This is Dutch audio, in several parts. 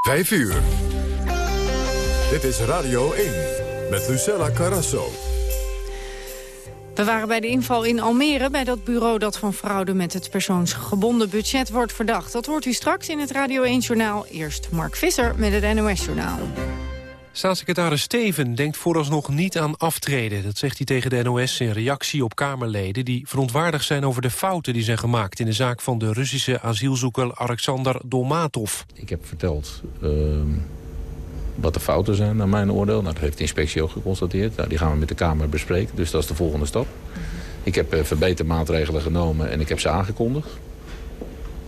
5 uur. Dit is Radio 1 met Lucella Carrasso. We waren bij de inval in Almere, bij dat bureau dat van fraude met het persoonsgebonden budget wordt verdacht. Dat hoort u straks in het Radio 1-journaal. Eerst Mark Visser met het NOS-journaal. Staatssecretaris Steven denkt vooralsnog niet aan aftreden. Dat zegt hij tegen de NOS in reactie op Kamerleden... die verontwaardigd zijn over de fouten die zijn gemaakt... in de zaak van de Russische asielzoeker Alexander Dolmatov. Ik heb verteld uh, wat de fouten zijn naar mijn oordeel. Nou, dat heeft de inspectie ook geconstateerd. Nou, die gaan we met de Kamer bespreken, dus dat is de volgende stap. Ik heb uh, verbetermaatregelen genomen en ik heb ze aangekondigd.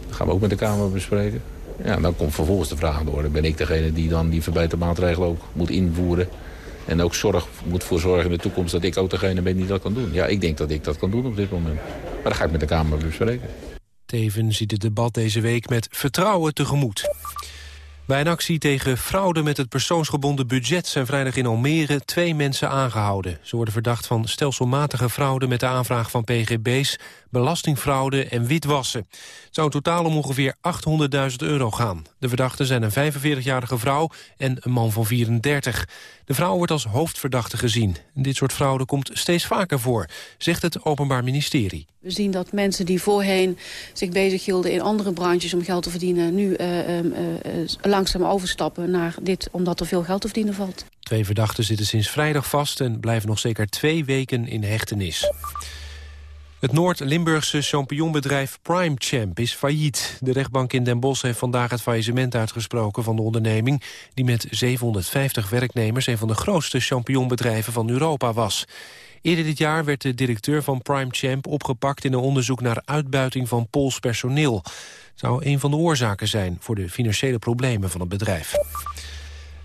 Dat gaan we ook met de Kamer bespreken. Ja, dan komt vervolgens de vraag door. Ben ik degene die dan die verbetermaatregelen ook moet invoeren. En ook zorg, moet voor zorgen in de toekomst dat ik ook degene ben die dat kan doen. Ja, ik denk dat ik dat kan doen op dit moment. Maar dat ga ik met de Kamer bespreken. Teven ziet het debat deze week met vertrouwen tegemoet. Bij een actie tegen fraude met het persoonsgebonden budget... zijn vrijdag in Almere twee mensen aangehouden. Ze worden verdacht van stelselmatige fraude met de aanvraag van pgb's... belastingfraude en witwassen. Het zou in totaal om ongeveer 800.000 euro gaan. De verdachten zijn een 45-jarige vrouw en een man van 34. De vrouw wordt als hoofdverdachte gezien. Dit soort fraude komt steeds vaker voor, zegt het Openbaar Ministerie. We zien dat mensen die voorheen zich bezighielden in andere branches om geld te verdienen... nu uh, uh, langzaam overstappen naar dit omdat er veel geld te verdienen valt. Twee verdachten zitten sinds vrijdag vast en blijven nog zeker twee weken in hechtenis. Het Noord-Limburgse champignonbedrijf Prime Champ is failliet. De rechtbank in Den Bosch heeft vandaag het faillissement uitgesproken van de onderneming... die met 750 werknemers een van de grootste champignonbedrijven van Europa was. Eerder dit jaar werd de directeur van Prime Champ opgepakt... in een onderzoek naar uitbuiting van Pools personeel. Zou een van de oorzaken zijn voor de financiële problemen van het bedrijf.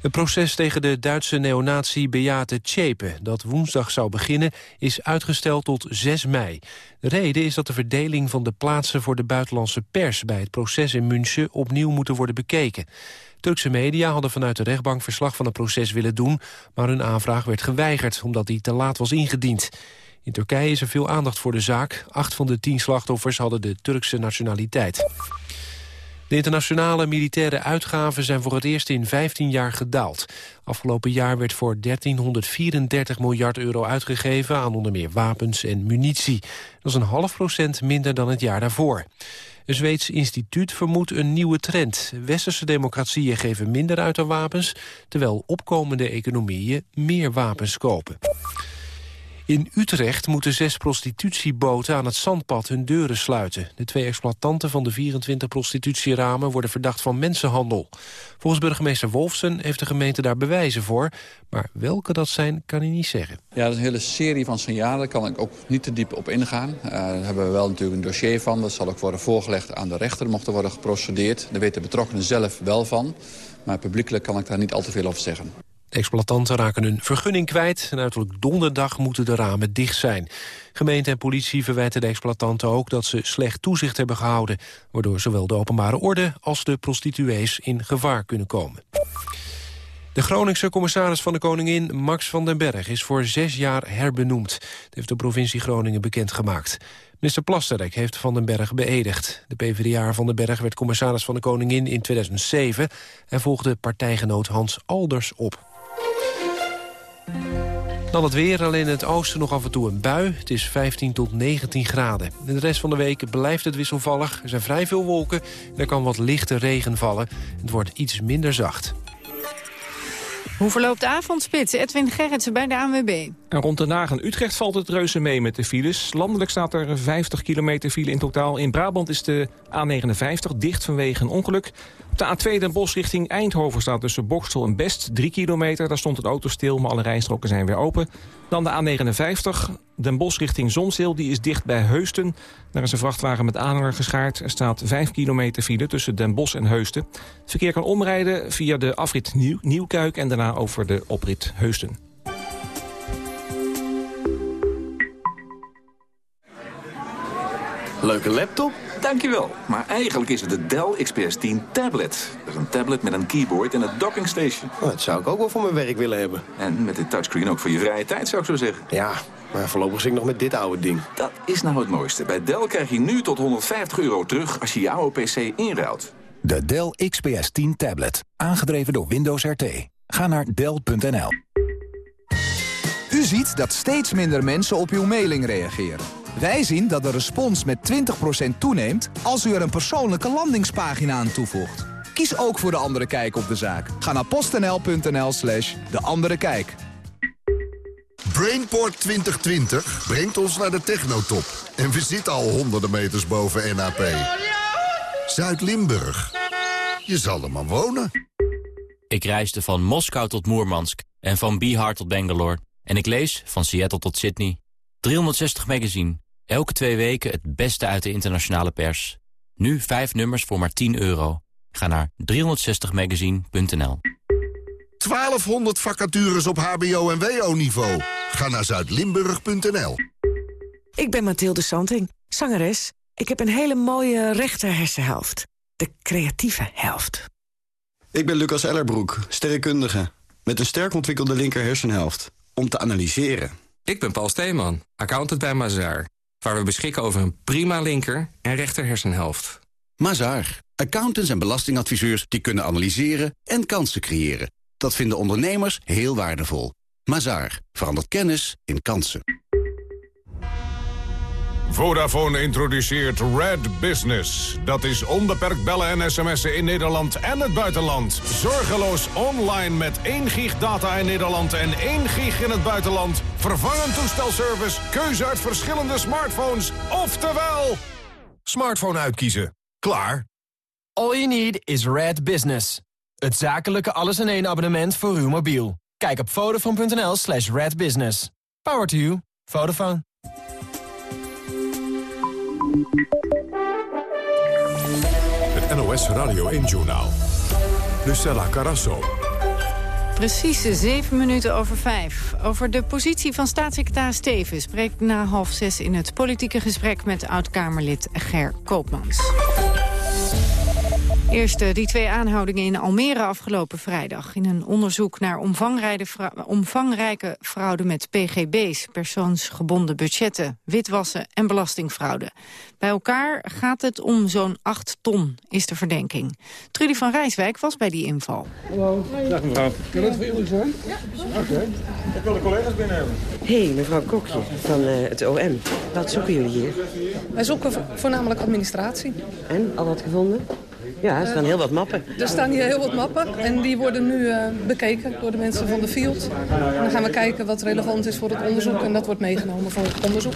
Het proces tegen de Duitse neonazi Beate Tjepe, dat woensdag zou beginnen, is uitgesteld tot 6 mei. De reden is dat de verdeling van de plaatsen voor de buitenlandse pers bij het proces in München opnieuw moeten worden bekeken. Turkse media hadden vanuit de rechtbank verslag van het proces willen doen, maar hun aanvraag werd geweigerd omdat die te laat was ingediend. In Turkije is er veel aandacht voor de zaak. Acht van de tien slachtoffers hadden de Turkse nationaliteit. De internationale militaire uitgaven zijn voor het eerst in 15 jaar gedaald. Afgelopen jaar werd voor 1334 miljard euro uitgegeven aan onder meer wapens en munitie. Dat is een half procent minder dan het jaar daarvoor. Een Zweeds instituut vermoedt een nieuwe trend. Westerse democratieën geven minder uit aan wapens... terwijl opkomende economieën meer wapens kopen. In Utrecht moeten zes prostitutieboten aan het zandpad hun deuren sluiten. De twee exploitanten van de 24 prostitutieramen worden verdacht van mensenhandel. Volgens burgemeester Wolfsen heeft de gemeente daar bewijzen voor. Maar welke dat zijn, kan hij niet zeggen. Ja, dat is een hele serie van signalen. Daar kan ik ook niet te diep op ingaan. Uh, daar hebben we wel natuurlijk een dossier van. Dat zal ook worden voorgelegd aan de rechter, mocht er worden geprocedeerd. Daar weten de betrokkenen zelf wel van. Maar publiekelijk kan ik daar niet al te veel over zeggen. De exploitanten raken hun vergunning kwijt... en uiterlijk donderdag moeten de ramen dicht zijn. Gemeente en politie verwijten de exploitanten ook... dat ze slecht toezicht hebben gehouden... waardoor zowel de openbare orde als de prostituees in gevaar kunnen komen. De Groningse commissaris van de Koningin, Max van den Berg... is voor zes jaar herbenoemd. Dat heeft de provincie Groningen bekendgemaakt. Minister Plasterk heeft Van den Berg beëdigd. De PvdA van den Berg werd commissaris van de Koningin in 2007... en volgde partijgenoot Hans Alders op. Dan het weer, alleen in het oosten nog af en toe een bui. Het is 15 tot 19 graden. De rest van de week blijft het wisselvallig. Er zijn vrij veel wolken en er kan wat lichte regen vallen. Het wordt iets minder zacht. Hoe verloopt de avondspits? Edwin Gerritsen bij de ANWB. En rond Den Haag en Utrecht valt het reuze mee met de files. Landelijk staat er 50 kilometer file in totaal. In Brabant is de A59 dicht vanwege een ongeluk. Op de A2 Den Bosch richting Eindhoven staat tussen Bokstel en Best 3 kilometer. Daar stond een auto stil, maar alle rijstroken zijn weer open. Dan de A59 Den Bosch richting Zonzeel, die is dicht bij Heusten. Daar is een vrachtwagen met aanhanger geschaard. Er staat 5 kilometer file tussen Den Bosch en Heusten. Het verkeer kan omrijden via de afrit Nieuw Nieuwkuik... en daarna over de oprit Heusten. Leuke laptop? Dankjewel. Maar eigenlijk is het de Dell XPS 10 tablet. Dat is een tablet met een keyboard en een docking station. Oh, dat zou ik ook wel voor mijn werk willen hebben. En met dit touchscreen ook voor je vrije tijd, zou ik zo zeggen. Ja, maar voorlopig zit ik nog met dit oude ding. Dat is nou het mooiste. Bij Dell krijg je nu tot 150 euro terug als je jouw PC inruilt. De Dell XPS 10 tablet. Aangedreven door Windows RT. Ga naar Dell.nl. U ziet dat steeds minder mensen op uw mailing reageren. Wij zien dat de respons met 20% toeneemt als u er een persoonlijke landingspagina aan toevoegt. Kies ook voor De Andere Kijk op de zaak. Ga naar postnl.nl slash De Andere Kijk. Brainport 2020 brengt ons naar de technotop. En we zitten al honderden meters boven NAP. Zuid-Limburg. Je zal er maar wonen. Ik reisde van Moskou tot Moermansk en van Bihar tot Bangalore. En ik lees van Seattle tot Sydney. 360 magazine. Elke twee weken het beste uit de internationale pers. Nu vijf nummers voor maar 10 euro. Ga naar 360magazine.nl 1200 vacatures op hbo- en wo-niveau. Ga naar zuidlimburg.nl Ik ben Mathilde Santing, zangeres. Ik heb een hele mooie rechter hersenhelft. De creatieve helft. Ik ben Lucas Ellerbroek, sterrenkundige. Met een sterk ontwikkelde linker hersenhelft. Om te analyseren. Ik ben Paul Steeman, accountant bij Mazaar. Waar we beschikken over een prima linker en rechter hersenhelft. Mazaar. Accountants en belastingadviseurs die kunnen analyseren en kansen creëren. Dat vinden ondernemers heel waardevol. Mazaar. Verandert kennis in kansen. Vodafone introduceert Red Business. Dat is onbeperkt bellen en sms'en in Nederland en het buitenland. Zorgeloos online met 1 gig data in Nederland en 1 gig in het buitenland. Vervangend toestelservice, keuze uit verschillende smartphones. Oftewel... Smartphone uitkiezen. Klaar. All you need is Red Business. Het zakelijke alles-in-één abonnement voor uw mobiel. Kijk op vodafone.nl slash redbusiness. Power to you. Vodafone. Het NOS Radio 1-journaal. Lucella Carasso. Precies zeven minuten over vijf. Over de positie van staatssecretaris Steven spreekt na half zes in het politieke gesprek met oud-Kamerlid Ger Koopmans. Eerst eh, die twee aanhoudingen in Almere afgelopen vrijdag. In een onderzoek naar omvangrijke fraude met pgb's... persoonsgebonden budgetten, witwassen en belastingfraude. Bij elkaar gaat het om zo'n 8 ton, is de verdenking. Trudy van Rijswijk was bij die inval. Hallo. Dag mevrouw. Kan dat voor jullie zijn? Ja. Oké. Ik wil de collega's binnen hebben. Hé, hey, mevrouw Kokje van uh, het OM. Wat zoeken jullie hier? Wij zoeken voornamelijk administratie. En, al wat gevonden? Ja, er staan heel wat mappen. Er staan hier heel wat mappen en die worden nu uh, bekeken door de mensen van de field. En dan gaan we kijken wat relevant is voor het onderzoek en dat wordt meegenomen voor het onderzoek.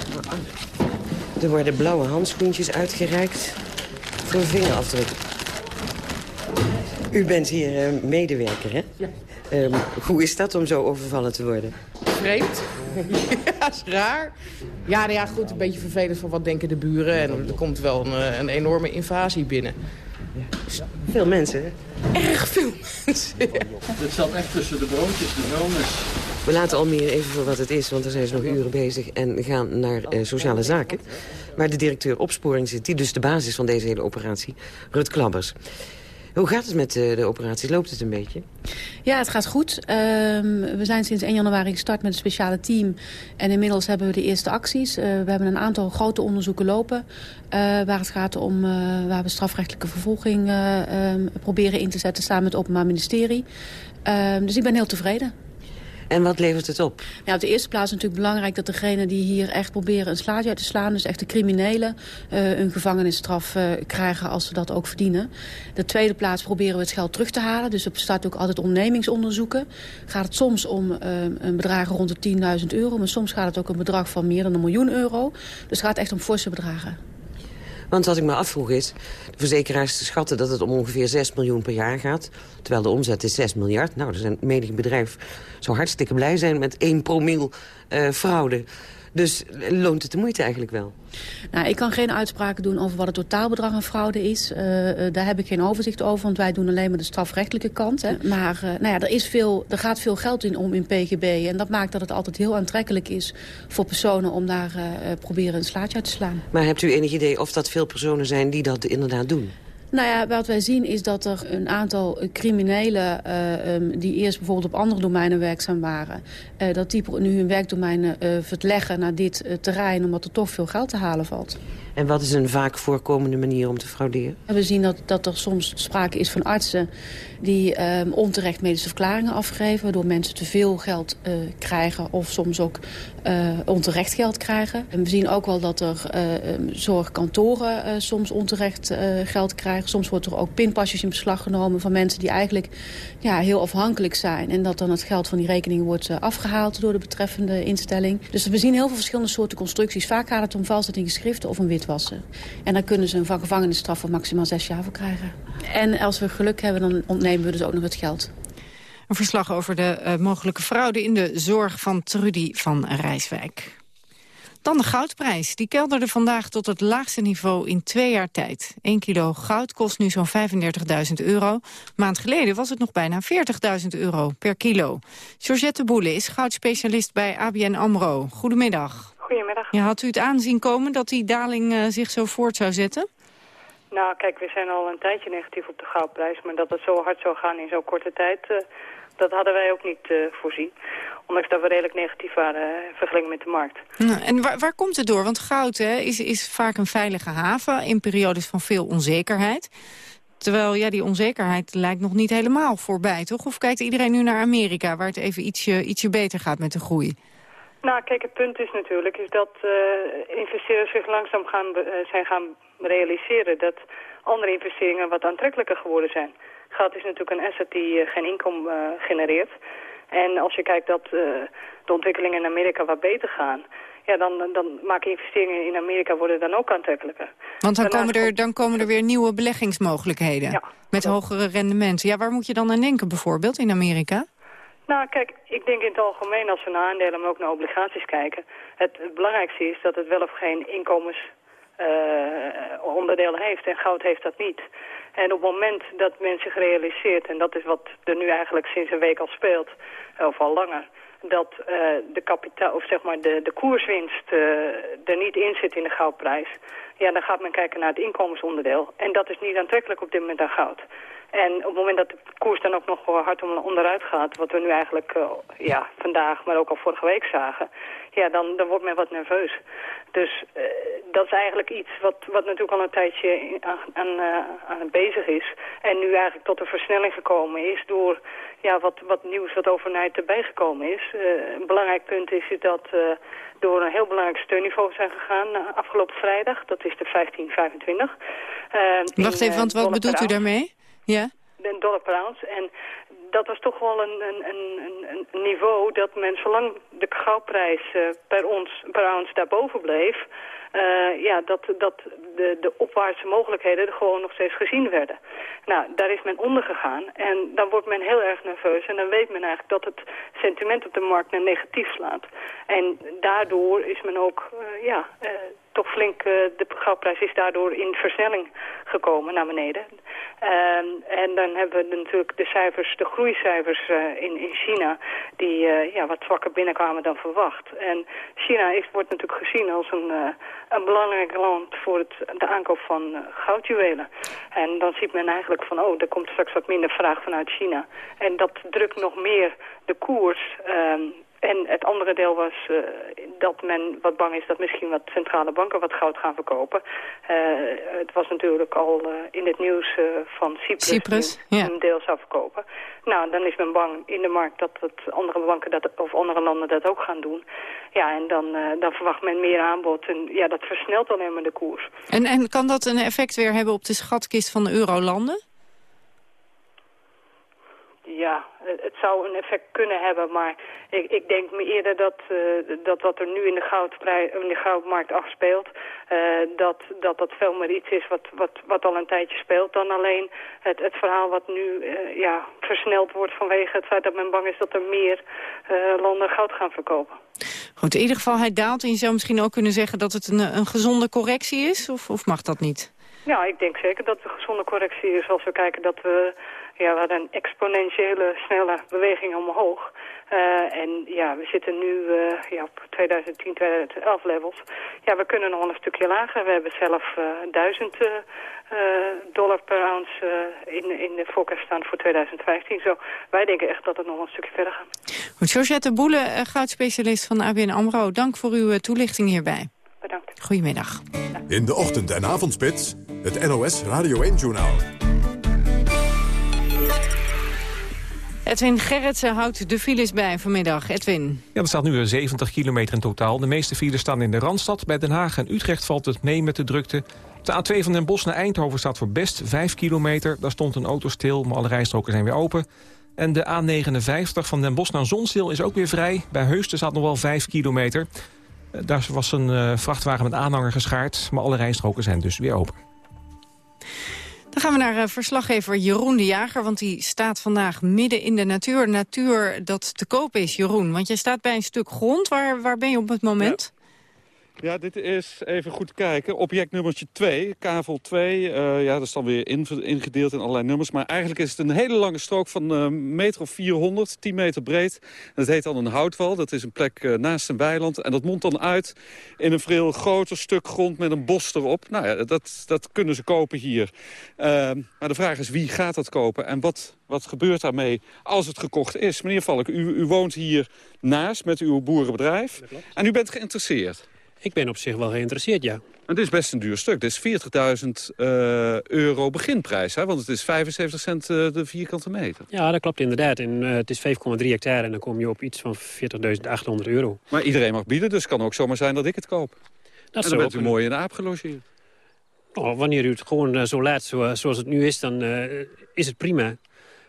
Er worden blauwe handschoentjes uitgereikt voor vingerafdruk. U bent hier uh, medewerker, hè? Ja. Um, hoe is dat om zo overvallen te worden? Vreemd. ja, is raar. Ja, nou ja, goed, een beetje vervelend van wat denken de buren. En er komt wel een, een enorme invasie binnen. Ja. Veel mensen, hè? Erg veel mensen. Dit zat echt tussen de broodjes, de vuilnis. We laten Almere even voor wat het is, want daar zijn ze nog uren bezig... en gaan naar uh, sociale zaken, waar de directeur opsporing zit... die dus de basis van deze hele operatie, Rut Klabbers. Hoe gaat het met de, de operatie? Loopt het een beetje? Ja, het gaat goed. Uh, we zijn sinds 1 januari gestart met een speciale team. En inmiddels hebben we de eerste acties. Uh, we hebben een aantal grote onderzoeken lopen. Uh, waar het gaat om waar we strafrechtelijke vervolging ehm, proberen in te zetten... samen met het Openbaar Ministerie. Ehm, dus ik ben heel tevreden. En wat levert het op? Ja, op de eerste plaats is natuurlijk belangrijk dat degenen die hier echt proberen een slaatje uit te slaan, dus echt de criminelen, uh, een gevangenisstraf uh, krijgen als ze dat ook verdienen. De tweede plaats proberen we het geld terug te halen. Dus er bestaat ook altijd ondernemingsonderzoeken. Gaat het soms om uh, een bedrag rond de 10.000 euro, maar soms gaat het ook om een bedrag van meer dan een miljoen euro. Dus het gaat echt om forse bedragen. Want wat ik me afvroeg is, de verzekeraars schatten dat het om ongeveer 6 miljoen per jaar gaat. Terwijl de omzet is 6 miljard. Nou, er zijn menig bedrijf zou hartstikke blij zijn met 1 promiel uh, fraude. Dus loont het de moeite eigenlijk wel? Nou, ik kan geen uitspraken doen over wat het totaalbedrag aan fraude is. Uh, uh, daar heb ik geen overzicht over, want wij doen alleen maar de strafrechtelijke kant. Hè. Maar uh, nou ja, er, is veel, er gaat veel geld in om in PGB. En dat maakt dat het altijd heel aantrekkelijk is voor personen om daar proberen een slaatje uit te slaan. Maar hebt u enig idee of dat veel personen zijn die dat inderdaad doen? Nou ja, wat wij zien is dat er een aantal criminelen... Uh, um, die eerst bijvoorbeeld op andere domeinen werkzaam waren... Uh, dat die nu hun werkdomeinen uh, verleggen naar dit terrein... omdat er toch veel geld te halen valt. En wat is een vaak voorkomende manier om te frauderen? We zien dat, dat er soms sprake is van artsen die um, onterecht medische verklaringen afgeven... waardoor mensen te veel geld uh, krijgen of soms ook uh, onterecht geld krijgen. En we zien ook wel dat er uh, zorgkantoren soms onterecht geld krijgen. Soms wordt er ook pinpasjes in beslag genomen van mensen die eigenlijk ja, heel afhankelijk zijn. En dat dan het geld van die rekening wordt afgehaald door de betreffende instelling. Dus we zien heel veel verschillende soorten constructies. Vaak gaat het om valsheid in geschriften of om witwassen. En dan kunnen ze een gevangenisstraf van maximaal zes jaar voor krijgen. En als we geluk hebben, dan ontnemen we dus ook nog het geld. Een verslag over de uh, mogelijke fraude in de zorg van Trudy van Rijswijk. Dan de goudprijs. Die kelderde vandaag tot het laagste niveau in twee jaar tijd. 1 kilo goud kost nu zo'n 35.000 euro. maand geleden was het nog bijna 40.000 euro per kilo. Georgette Boele is goudspecialist bij ABN AMRO. Goedemiddag. Goedemiddag. Ja, had u het aanzien komen dat die daling uh, zich zo voort zou zetten? Nou, kijk, we zijn al een tijdje negatief op de goudprijs. Maar dat het zo hard zou gaan in zo'n korte tijd, uh, dat hadden wij ook niet uh, voorzien. Ondanks dat we redelijk negatief waren uh, vergeleken met de markt. Nou, en waar, waar, komt het door? Want goud hè, is, is vaak een veilige haven in periodes van veel onzekerheid. Terwijl ja, die onzekerheid lijkt nog niet helemaal voorbij, toch? Of kijkt iedereen nu naar Amerika, waar het even ietsje, ietsje beter gaat met de groei? Nou, kijk, het punt is natuurlijk is dat uh, investeerders zich langzaam gaan, uh, zijn gaan realiseren dat andere investeringen wat aantrekkelijker geworden zijn. Goud is natuurlijk een asset die uh, geen inkomen genereert. En als je kijkt dat de ontwikkelingen in Amerika wat beter gaan... ja, dan, dan maken investeringen in Amerika worden dan ook aantrekkelijker. Want dan, komen er, dan komen er weer nieuwe beleggingsmogelijkheden ja, met hogere rendementen. Ja, waar moet je dan aan denken bijvoorbeeld in Amerika? Nou, kijk, ik denk in het algemeen als we naar aandelen, maar ook naar obligaties kijken... het, belangrijkste is dat het wel of geen inkomensonderdeel uh, heeft. En goud heeft dat niet. En op het moment dat men zich realiseert, en dat is wat er nu eigenlijk sinds een week al speelt, of al langer dat uh, de kapitaal, of zeg maar de, de koerswinst uh, er niet in zit in de goudprijs. Ja, dan gaat men kijken naar het inkomensonderdeel. En dat is niet aantrekkelijk op dit moment aan goud. En op het moment dat de koers dan ook nog hard onderuit gaat, wat we nu eigenlijk ja, vandaag, maar ook al vorige week zagen, ja, dan, dan wordt men wat nerveus. Dus uh, dat is eigenlijk iets wat, wat natuurlijk al een tijdje aan, aan, uh, aan bezig is. En nu eigenlijk tot een versnelling gekomen is door ja, wat, wat nieuws wat overnight erbij gekomen is. een belangrijk punt is dat door een heel belangrijk steunniveau zijn gegaan afgelopen vrijdag. Dat is de 1525. Wacht even, want wat bedoelt u daarmee? Ja. Een dollar per ounce. En dat was toch wel een, een, een, een niveau dat men, zolang de goudprijs uh, per, ons, per ounce daarboven bleef... Uh, ja, dat, dat de, de opwaartse mogelijkheden gewoon nog steeds gezien werden. Nou, daar is men onder gegaan en dan wordt men heel erg nerveus en dan weet men eigenlijk dat het sentiment op de markt naar negatief slaat. En daardoor is men ook, uh, ja, flink, de goudprijs is daardoor in versnelling gekomen naar beneden. Uh, en dan hebben we natuurlijk de cijfers, de groeicijfers uh, in, in China, die uh, ja, wat zwakker binnenkwamen dan verwacht. En China is, wordt natuurlijk gezien als een, een belangrijk land voor het, de aankoop van goudjuwelen. En dan ziet men eigenlijk van, oh, er komt straks wat minder vraag vanuit China. En dat drukt nog meer de koers ehm, en het andere deel was uh, dat men wat bang is dat misschien wat centrale banken wat goud gaan verkopen. Uh, het was natuurlijk al uh, in het nieuws van Cyprus, Cyprus die ja. een deel zou verkopen. Nou, dan is men bang in de markt dat het andere banken dat, of andere landen dat ook gaan doen. Ja, en dan, dan verwacht men meer aanbod. En ja, dat versnelt alleen maar de koers. En, en kan dat een effect weer hebben op de schatkist van de eurolanden? Ja, het zou een effect kunnen hebben, maar ik, ik denk me eerder dat, uh, dat wat er nu in de, goudprij, in de goudmarkt afspeelt, uh, dat, dat dat veel meer iets is wat, wat, wat al een tijdje speelt dan alleen het, het verhaal wat nu uh, ja, versneld wordt vanwege het feit dat men bang is dat er meer landen goud gaan verkopen. Goed, in ieder geval hij daalt en je zou misschien ook kunnen zeggen dat het een, een gezonde correctie is, of, of mag dat niet? Ja, ik denk zeker dat het een gezonde correctie is als we kijken dat we ja, we hadden een exponentiële snelle beweging omhoog. en ja, we zitten nu ja, op 2010, 2011 levels. Ja, we kunnen nog een stukje lager. We hebben zelf duizend dollar per ounce in, in de forecast staan voor 2015. Zo, wij denken echt dat het nog een stukje verder gaat. Goed, Georgette Boele, goudspecialist van ABN AMRO. Dank voor uw toelichting hierbij. Bedankt. Goedemiddag. In de ochtend- en avondspits, het NOS Radio 1-journaal. Edwin Gerritsen houdt de files bij vanmiddag. Edwin. Ja, er staat nu 70 kilometer in totaal. De meeste files staan in de Randstad. Bij Den Haag en Utrecht valt het mee met de drukte. De A2 van Den Bosch naar Eindhoven staat voor best 5 kilometer. Daar stond een auto stil, maar alle rijstroken zijn weer open. En de A59 van Den Bosch naar Zonzeel is ook weer vrij. Bij Heusden staat nog wel 5 kilometer. Eh, daar was een uh, vrachtwagen met aanhanger geschaard, maar alle rijstroken zijn dus weer open. Dan gaan we naar uh, verslaggever Jeroen de Jager, want die staat vandaag midden in de natuur. Natuur dat te koop is, Jeroen. Want je staat bij een stuk grond. Waar, waar ben je op het moment? Ja, dit is, even goed kijken, object nummertje 2, kavel 2. Uh, ja, dat is dan weer ingedeeld in allerlei nummers. Maar eigenlijk is het een hele lange strook van uh, meter of 400, 10 meter breed. En dat heet dan een houtwal. Dat is een plek uh, naast een weiland. En dat mondt dan uit in een veel groter stuk grond met een bos erop. Nou ja, dat, dat kunnen ze kopen hier. Ehm, maar de vraag is, wie gaat dat kopen? En wat, wat gebeurt daarmee als het gekocht is? Meneer Valk, u, u woont hier naast met uw boerenbedrijf. En u bent geïnteresseerd. Ik ben op zich wel geïnteresseerd, ja. Het is best een duur stuk. Dit is 40.000 uh, euro beginprijs, hè? want het is 75 cent uh, de vierkante meter. Ja, dat klopt inderdaad. En, uh, het is 5,3 hectare en dan kom je op iets van 40.800 euro. Maar iedereen mag bieden, dus het kan ook zomaar zijn dat ik het koop. Dat en dan bent u mooi in de aap gelogeerd. Oh, wanneer u het gewoon zo laat zo, zoals het nu is, dan is het prima.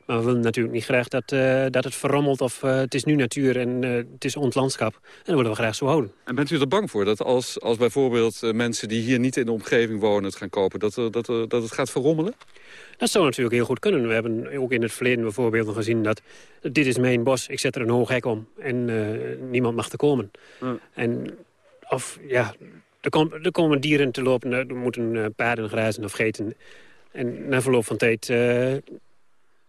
Maar we willen natuurlijk niet graag dat, uh, dat het verrommelt of uh, het is nu natuur en uh, het is ons landschap. En dat willen we graag zo houden. En bent u er bang voor dat als, als bijvoorbeeld mensen die hier niet in de omgeving wonen het gaan kopen, dat, dat, dat het gaat verrommelen? Dat zou natuurlijk heel goed kunnen. We hebben ook in het verleden bijvoorbeeld gezien dat dit is mijn bos, ik zet er een hoog hek om en niemand mag er komen. Ja. En of ja, er, kom, er komen dieren te lopen, er moeten paarden grazen of geten. En na verloop van tijd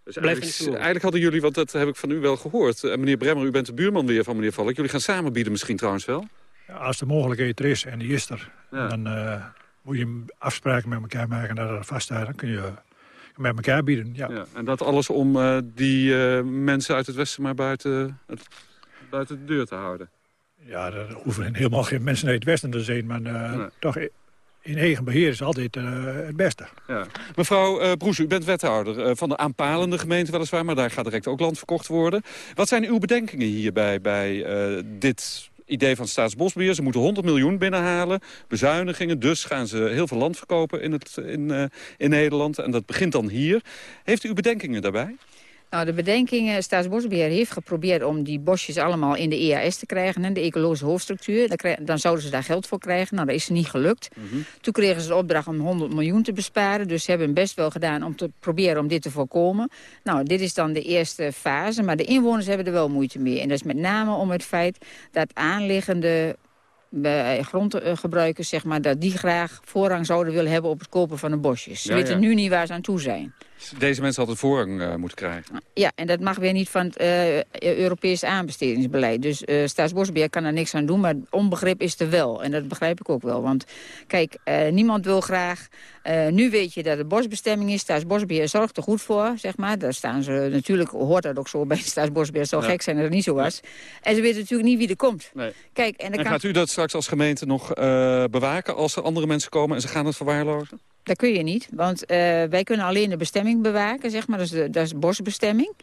dus eigenlijk, eigenlijk, hadden jullie, want dat heb ik van u wel gehoord... Uh, meneer Bremmer, u bent de buurman weer van meneer Valk. Jullie gaan samen bieden misschien trouwens wel? Ja, als de mogelijkheid er is en die is er... Ja. dan uh, moet je afspraken met elkaar maken en daar vasthouden. Dan kun je met elkaar bieden, ja. ja en dat alles om uh, die mensen uit het westen maar buiten, het, buiten de deur te houden? Ja, er hoeven helemaal geen mensen uit het westen te zijn... maar nee. toch in eigen beheer is altijd uh, het beste. Ja. Mevrouw uh, Broes, u bent wethouder uh, van de aanpalende gemeente weliswaar... maar daar gaat direct ook land verkocht worden. Wat zijn uw bedenkingen hierbij bij dit idee van Staatsbosbeheer? Ze moeten 100 miljoen binnenhalen, bezuinigingen. Dus gaan ze heel veel land verkopen in, het, in, in Nederland. En dat begint dan hier. Heeft u bedenkingen daarbij? Nou, de bedenkingen, Staatsbosbeheer heeft geprobeerd om die bosjes allemaal in de EAS te krijgen, hè, de ecologische hoofdstructuur. Dan, dan, zouden ze daar geld voor krijgen. Nou, dat is niet gelukt. Mhm. Toen kregen ze de opdracht om 100 miljoen te besparen. Dus ze hebben best wel gedaan om te proberen om dit te voorkomen. Nou, dit is dan de eerste fase, maar de inwoners hebben er wel moeite mee. En dat is met name om het feit dat aanliggende bij grondgebruikers, zeg maar, dat die graag voorrang zouden willen hebben op het kopen van de bosjes. Ze weten nu niet waar ze aan toe zijn. Deze mensen hadden voorrang uh, moeten krijgen. Ja, en dat mag weer niet van het uh, Europees aanbestedingsbeleid. Dus uh, Staatsbosbeheer kan er niks aan doen, maar onbegrip is er wel. En dat begrijp ik ook wel. Want kijk, niemand wil graag... nu weet je dat het bosbestemming is. Staatsbosbeheer zorgt er goed voor, zeg maar. Daar staan ze, natuurlijk hoort dat ook zo bij Staatsbosbeheer. Het zou gek zijn dat het niet zo was. En ze weten natuurlijk niet wie er komt. Nee. Kijk, en, en gaat u dat straks als gemeente nog bewaken als er andere mensen komen en ze gaan het verwaarlozen? Dat kun je niet, want uh, wij kunnen alleen de bestemming bewaken, zeg maar. Dat is, de, dat is bosbestemming.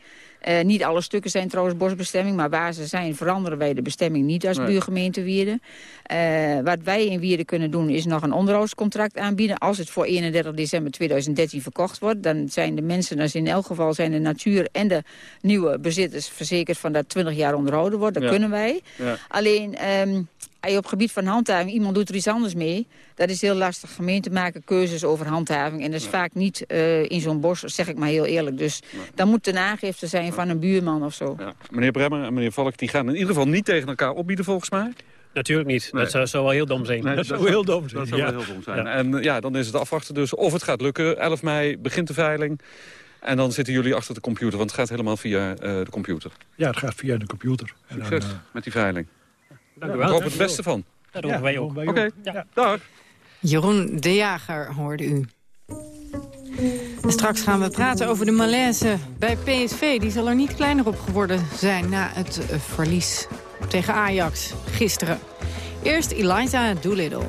Uh, niet alle stukken zijn trouwens bosbestemming, maar waar ze zijn veranderen wij de bestemming niet als nee. buurgemeente Wierden. Uh, wat wij in Wierden kunnen doen is nog een onderhoudscontract aanbieden. Als het voor 31 december 2013 verkocht wordt, dan zijn de mensen, dus in elk geval zijn de natuur en de nieuwe bezitters verzekerd van dat 20 jaar onderhouden wordt. Dat ja. kunnen wij. Ja. Alleen... Um, als je op gebied van handhaving, iemand doet er iets anders mee... dat is heel lastig. Gemeenten maken keuzes over handhaving. En dat is ja. vaak niet uh, in zo'n bos, zeg ik maar heel eerlijk. Dus ja. dan moet een aangifte zijn ja. van een buurman of zo. Meneer Bremmer en meneer Valk die gaan in ieder geval niet tegen elkaar opbieden volgens mij. Natuurlijk niet. Nee. Dat zou, zou, wel heel dom zijn. Nee, dat, dat, zou heel dom zijn. Dat zou wel heel dom zijn. En ja, dan is het afwachten dus of het gaat lukken. 11 mei begint de veiling. En dan zitten jullie achter de computer, want het gaat helemaal via de computer. Ja, het gaat via de computer. Succes dan, met die veiling. Dank u wel. Ik hoop het beste van. Dat hopen wij ook. Oké, dag. Jeroen de Jager hoorde u. En straks gaan we praten over de malaise bij PSV. Die zal er niet kleiner op geworden zijn na het verlies tegen Ajax gisteren. Eerst Eliza Doolittle.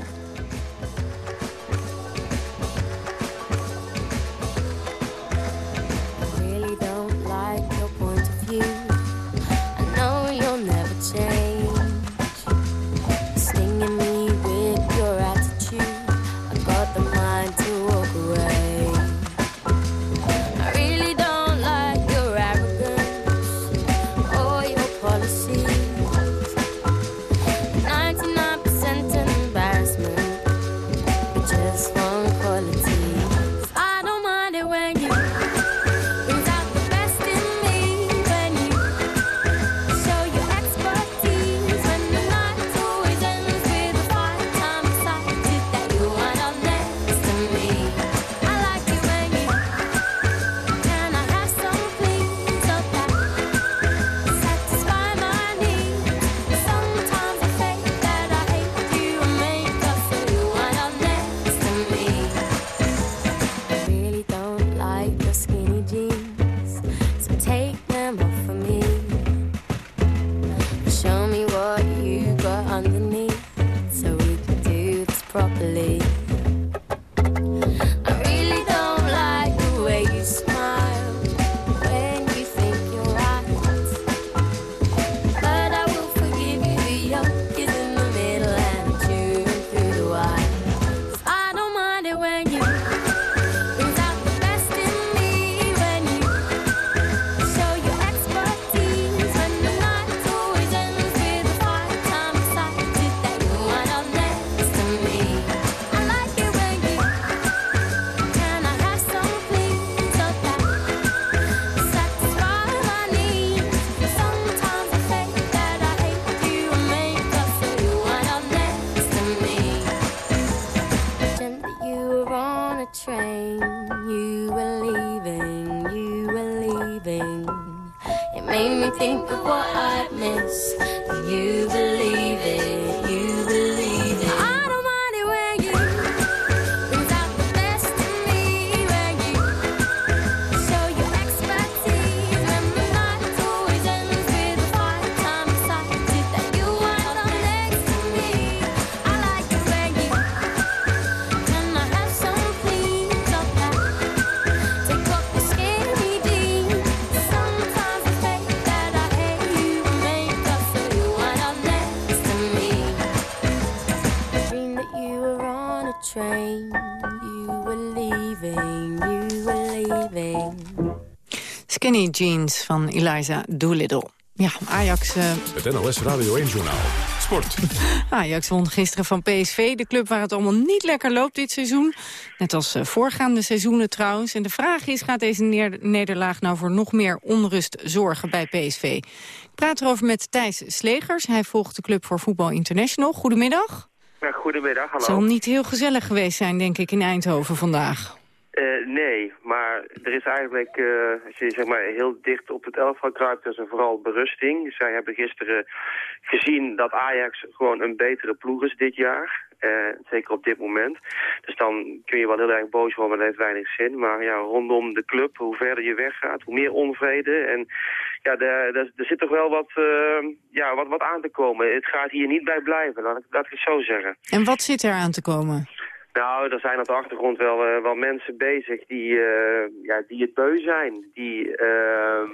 Skinny Jeans van Eliza Doolittle. Ja, Ajax, eh, Het NOS Radio 1-journaal. Sport. Ajax won gisteren van PSV, de club waar het allemaal niet lekker loopt dit seizoen. Net als eh, voorgaande seizoenen trouwens. En de vraag is, gaat deze neer- nederlaag nou voor nog meer onrust zorgen bij PSV? Ik praat erover met Thijs Slegers. Hij volgt de club voor Voetbal International. Goedemiddag. Ja, goedemiddag, hallo. Het zal niet heel gezellig geweest zijn, denk ik, in Eindhoven vandaag. Eh, nee, maar er is eigenlijk, eh, als je zeg maar heel dicht op het elftal kruipt, is er vooral berusting. Zij hebben gisteren gezien dat Ajax gewoon een betere ploeg is dit jaar. Eh, zeker op dit moment. Dus dan kun je wel heel erg boos worden, maar dat heeft weinig zin. Maar ja, rondom de club, hoe verder je weggaat, hoe meer onvrede. En ja, er, zit toch wel wat, ja, wat, wat aan te komen. Het gaat hier niet bij blijven, laat ik, laat ik het zo zeggen. En wat zit er aan te komen? Nou, er zijn op de achtergrond wel, eh, wel mensen bezig die, eh, ja, die het beu zijn. Die, ehm,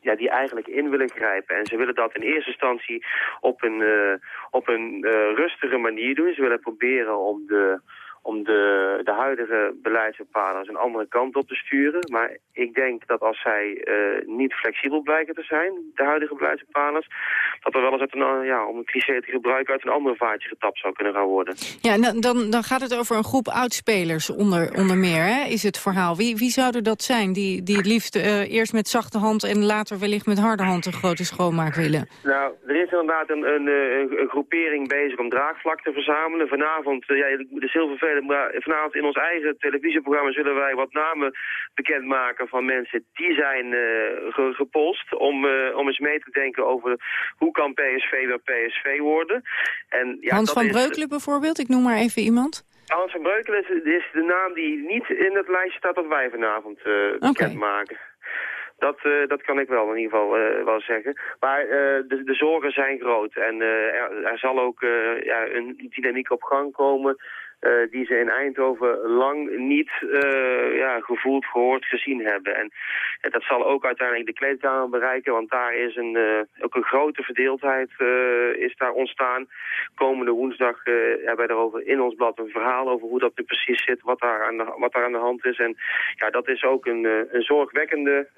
ja, die eigenlijk in willen grijpen. En ze willen dat in eerste instantie op een, eh, op een rustige manier doen. Ze willen proberen om de, om de, de huidige beleidsbepalers een andere kant op te sturen. Maar ik denk dat als zij eh, niet flexibel blijken te zijn, de huidige beleidsbepalers, dat er wel eens uit een, ja, om een cliché te gebruiken, uit een ander vaartje getapt zou kunnen gaan worden. Ja, dan, dan, gaat het over een groep oudspelers onder, onder meer, hè, is het verhaal. Wie, wie zouden dat zijn die, die het liefst eh, eerst met zachte hand... en later wellicht met harde hand een grote schoonmaak willen? Nou, er is inderdaad een, een, eh, een, een groepering bezig om draagvlak te verzamelen. Vanavond, ja, het is heel vervelend, vanavond in ons eigen televisieprogramma zullen wij wat namen bekendmaken van mensen die zijn uh, gepolst. Om, uh, om eens mee te denken over hoe kan PSV weer PSV worden. En, ja, Hans van Breukelen bijvoorbeeld, ik noem maar even iemand. Hans van Breukelen is, is, de naam die niet in het lijstje staat dat wij vanavond uh, bekendmaken. Dat, uh, dat kan ik wel in ieder geval uh, wel zeggen. Maar uh, de, de zorgen zijn groot. En er, er, zal ook ja, een dynamiek op gang komen uh, die ze in Eindhoven lang niet uh, ja, gevoeld, gehoord, gezien hebben. En, en, dat zal ook uiteindelijk de kleedkamer bereiken, want daar is een, uh, ook een grote verdeeldheid is daar ontstaan. Komende woensdag hebben wij daarover in ons blad een verhaal over hoe dat nu precies zit, wat daar aan de, wat daar aan de hand is. En ja, dat is ook een, een zorgwekkende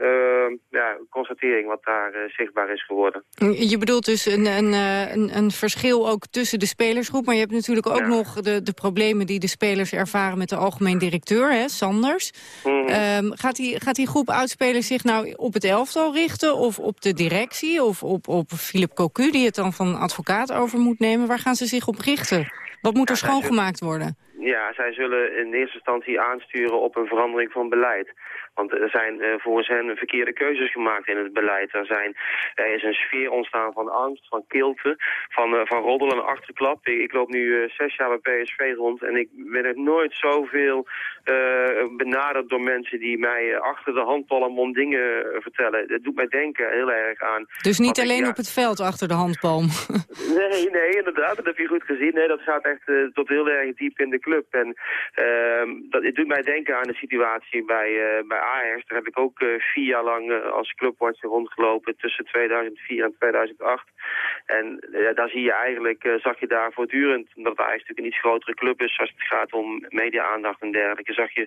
ja, constatering wat daar zichtbaar is geworden. Je bedoelt dus een, een, een, een, verschil ook tussen de spelersgroep, maar je hebt natuurlijk ook nog de, de problemen die de spelers ervaren met de algemeen directeur, hè, Sanders. Mhm. Ehm, gaat, die, gaat die groep oudspelers zich nou op het elftal richten of op de directie of op, op Philip Cocu die het dan van advocaat over moet nemen? Waar gaan ze zich op richten? Wat moet er schoongemaakt worden? Ja, zij zullen in eerste instantie aansturen op een verandering van beleid. Want er zijn uh, volgens hen verkeerde keuzes gemaakt in het beleid. Er, zijn, er is een sfeer ontstaan van angst, van kilte, van, uh, van roddel en achterklap. Ik, ik loop nu uh, zes jaar bij PSV rond en ik ben er nooit zoveel benaderd door mensen die mij achter de handpalm om dingen vertellen. Dat doet mij denken heel erg aan. Dus niet alleen op het veld achter de handpalm? nee, nee, inderdaad. Dat heb je goed gezien. Nee, dat gaat echt tot heel erg diep in de club. En ehm, dat, het doet mij denken aan de situatie bij, bij Ajax. Daar heb ik ook uh, vier jaar lang uh, als clubwatcher rondgelopen tussen 2004 en 2008. En uh, daar zie je eigenlijk, zag je daar voortdurend, omdat Ajax natuurlijk een iets grotere club is als het gaat om media-aandacht en dergelijke, zag je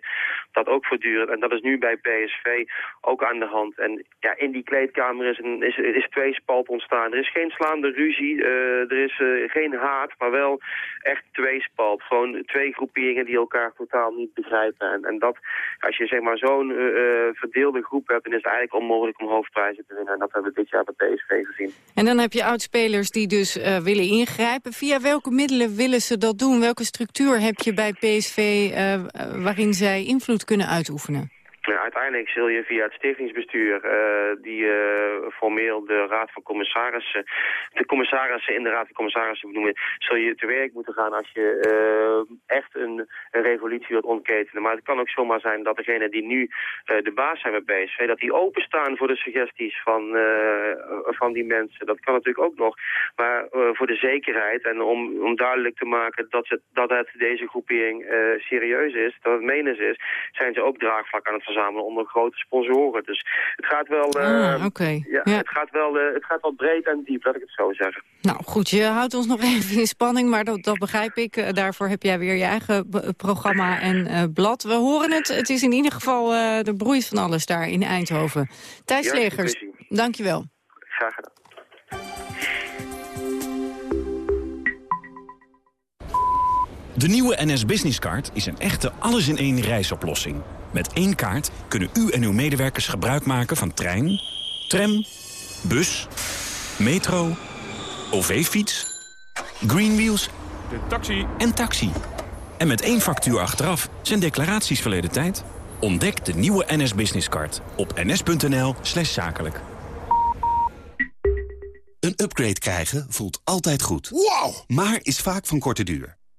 dat ook voortdurend. En dat is nu bij PSV ook aan de hand. En ja, in die kleedkamer is, een, is, is twee spalt ontstaan. Er is geen slaande ruzie, er is geen haat, maar wel echt twee spalt. Gewoon twee groeperingen die elkaar totaal niet begrijpen. En, en dat, als je zeg maar zo'n verdeelde groep hebt... dan is het eigenlijk onmogelijk om hoofdprijzen te winnen. En dat hebben we dit jaar bij PSV gezien. En dan heb je oudspelers die dus uh, willen ingrijpen. Via welke middelen willen ze dat doen? Welke structuur heb je bij PSV uh, waarin zij invloed kunnen uitoefenen? Ja, uiteindelijk zul je via het stichtingsbestuur, uh, die uh, formeel de raad van commissarissen, de commissarissen in de raad van commissarissen benoemen, zul je te werk moeten gaan als je uh, echt een, een, revolutie wilt ontketenen. Maar het kan ook zomaar zijn dat degene die nu de baas zijn met BSV, dat die openstaan voor de suggesties van, van die mensen. Dat kan natuurlijk ook nog. Maar voor de zekerheid en om, om duidelijk te maken dat het, dat het deze groepering serieus is, dat het menens is, zijn ze ook draagvlak aan het verzamelen onder grote sponsoren. Dus het gaat wel, uh, ah, okay. ja, ja, Het, gaat wel uh, het gaat wel breed en diep, laat ik het zo zeggen. Nou goed, je houdt ons nog even in spanning, maar dat, dat begrijp ik. Uh, daarvoor heb jij weer je eigen programma en blad. We horen het, het is in ieder geval, er broeit van alles daar in Eindhoven. Thijs Legers, dankjewel. Graag gedaan. De nieuwe NS Business Card is een echte alles-in-één reisoplossing. Met één kaart kunnen u en uw medewerkers gebruik maken van trein, tram, bus, metro, OV-fiets, Greenwheels de taxi. en taxi. En met één factuur achteraf zijn declaraties verleden tijd. Ontdek de nieuwe NS Business Card op ns.nl slash zakelijk. Een upgrade krijgen voelt altijd goed. Wow! Maar is vaak van korte duur.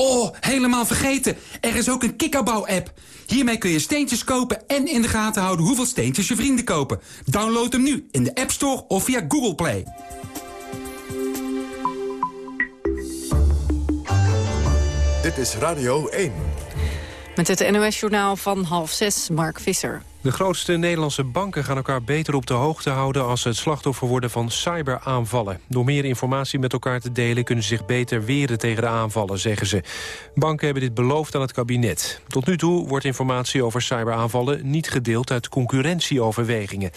Oh, helemaal vergeten. Er is ook een kikkerbouw-app. Hiermee kun je steentjes kopen en in de gaten houden hoeveel steentjes je vrienden kopen. Download hem nu in de App Store of via Google Play. Dit is Radio 1. Met het NOS-journaal van half zes, Mark Visser. De grootste Nederlandse banken gaan elkaar beter op de hoogte houden... als ze het slachtoffer worden van cyberaanvallen. Door meer informatie met elkaar te delen... kunnen ze zich beter weren tegen de aanvallen, zeggen ze. Banken hebben dit beloofd aan het kabinet. Tot nu toe wordt informatie over cyberaanvallen niet gedeeld... uit concurrentieoverwegingen.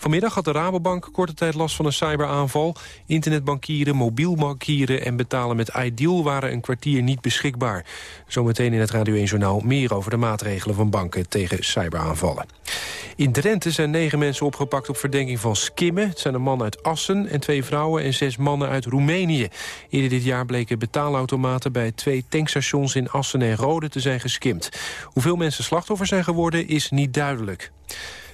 Vanmiddag had de Rabobank korte tijd last van een cyberaanval. Internetbankieren, mobiel bankieren en betalen met Ideal waren een kwartier niet beschikbaar. Zometeen in het Radio 1 Journaal meer over de maatregelen van banken tegen cyberaanvallen. In Drenthe zijn negen mensen opgepakt op verdenking van skimmen. Het zijn een man uit Assen en twee vrouwen en zes mannen uit Roemenië. Eerder dit jaar bleken betaalautomaten bij twee tankstations in Assen en Rode te zijn geskimd. Hoeveel mensen slachtoffer zijn geworden is niet duidelijk.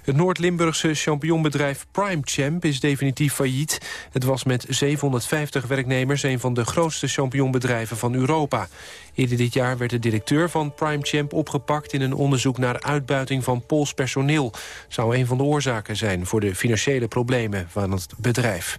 Het Noord-Limburgse champignonbedrijf PrimeChamp is definitief failliet. Het was met 750 werknemers een van de grootste champignonbedrijven van Europa. Eerder dit jaar werd de directeur van PrimeChamp opgepakt... in een onderzoek naar uitbuiting van Pools personeel. Zou een van de oorzaken zijn voor de financiële problemen van het bedrijf.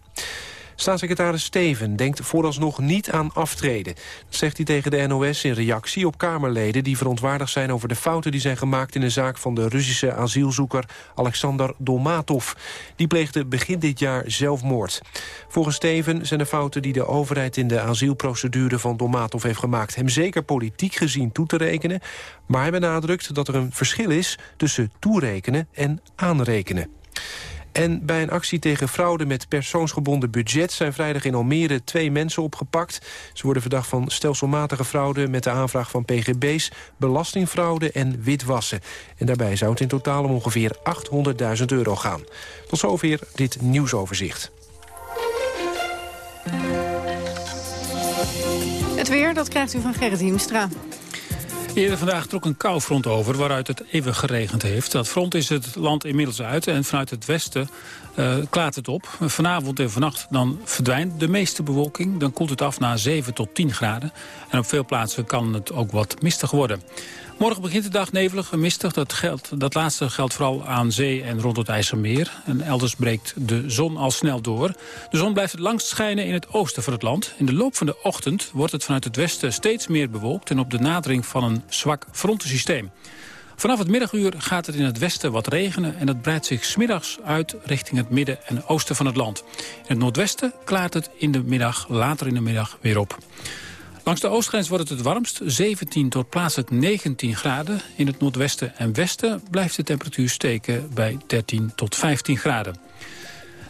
Staatssecretaris Steven denkt vooralsnog niet aan aftreden. Dat zegt hij tegen de NOS in reactie op Kamerleden... die verontwaardigd zijn over de fouten die zijn gemaakt... in de zaak van de Russische asielzoeker Alexander Dolmatov. Die pleegde begin dit jaar zelfmoord. Volgens Steven zijn de fouten die de overheid... in de asielprocedure van Dolmatov heeft gemaakt... hem zeker politiek gezien toe te rekenen... maar hij benadrukt dat er een verschil is tussen toerekenen en aanrekenen. En bij een actie tegen fraude met persoonsgebonden budget... zijn vrijdag in Almere twee mensen opgepakt. Ze worden verdacht van stelselmatige fraude... met de aanvraag van pgb's, belastingfraude en witwassen. En daarbij zou het in totaal om ongeveer 800.000 euro gaan. Tot zover dit nieuwsoverzicht. Het weer, dat krijgt u van Gerrit Hiemstra. Eerder vandaag trok een koufront over waaruit het even geregend heeft. Dat front is het land inmiddels uit en vanuit het westen uh, klaart het op. Vanavond en vannacht dan verdwijnt de meeste bewolking. Dan koelt het af naar 7 tot 10 graden. En op veel plaatsen kan het ook wat mistig worden. Morgen begint de dag nevelig en mistig. Dat, dat laatste geldt vooral aan zee en rond het IJsselmeer. En elders breekt de zon al snel door. De zon blijft het langst schijnen in het oosten van het land. In de loop van de ochtend wordt het vanuit het westen steeds meer bewolkt... en op de nadering van een zwak frontensysteem. Vanaf het middaguur gaat het in het westen wat regenen... en dat breidt zich smiddags uit richting het midden en oosten van het land. In het noordwesten klaart het in de middag, later in de middag weer op. Langs de oostgrens wordt het het warmst, 17 tot plaatselijk 19 graden. In het noordwesten en westen blijft de temperatuur steken bij 13 tot 15 graden.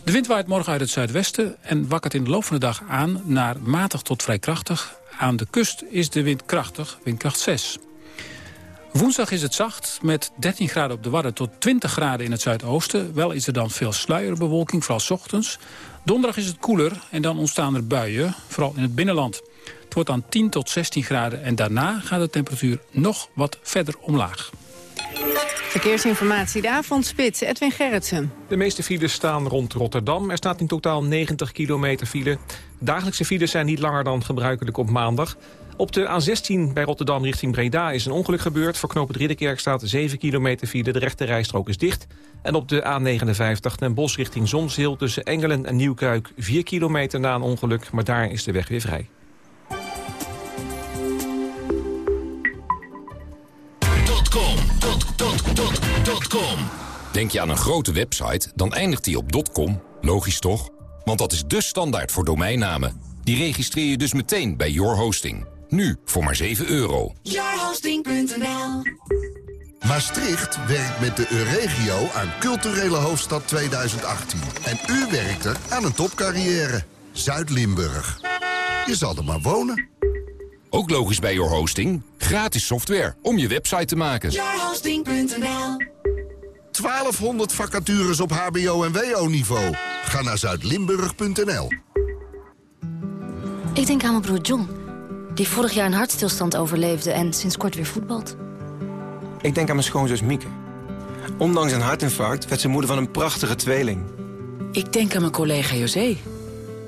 De wind waait morgen uit het zuidwesten en wakkert in de loop van de dag aan naar matig tot vrij krachtig. Aan de kust is de wind krachtig, windkracht 6. Woensdag is het zacht, met 13 graden op de Wadden tot 20 graden in het zuidoosten. Wel is er dan veel sluierbewolking, vooral ochtends. Donderdag is het koeler en dan ontstaan er buien, vooral in het binnenland wordt dan 10 tot 16 graden en daarna gaat de temperatuur nog wat verder omlaag. Verkeersinformatie, de avondspits, Edwin Gerritsen. De meeste files staan rond Rotterdam. Er staat in totaal 90 kilometer file. Dagelijkse files zijn niet langer dan gebruikelijk op maandag. Op de A16 bij Rotterdam richting Breda is een ongeluk gebeurd. Voor knooppunt Ridderkerk staat 7 kilometer file. De rechte rijstrook is dicht. En op de A59 Den Bosch richting Zonshil tussen Engelen en Nieuwkuik... 4 kilometer na een ongeluk, maar daar is de weg weer vrij. Denk je aan een grote website, dan eindigt die op .com. Logisch toch? Want dat is de standaard voor domeinnamen. Die registreer je dus meteen bij Your Hosting. Nu voor maar 7 euro. Yourhosting.nl Maastricht werkt met de Euregio aan Culturele Hoofdstad 2018. En u werkt er aan een topcarrière. Zuid-Limburg. Je zal er maar wonen. Ook logisch bij Your Hosting. Gratis software om je website te maken. Yourhosting.nl 1200 vacatures op hbo- en wo-niveau. Ga naar zuidlimburg.nl. Ik denk aan mijn broer John, die vorig jaar een hartstilstand overleefde en sinds kort weer voetbalt. Ik denk aan mijn schoonzus Mieke. Ondanks een hartinfarct werd ze moeder van een prachtige tweeling. Ik denk aan mijn collega José,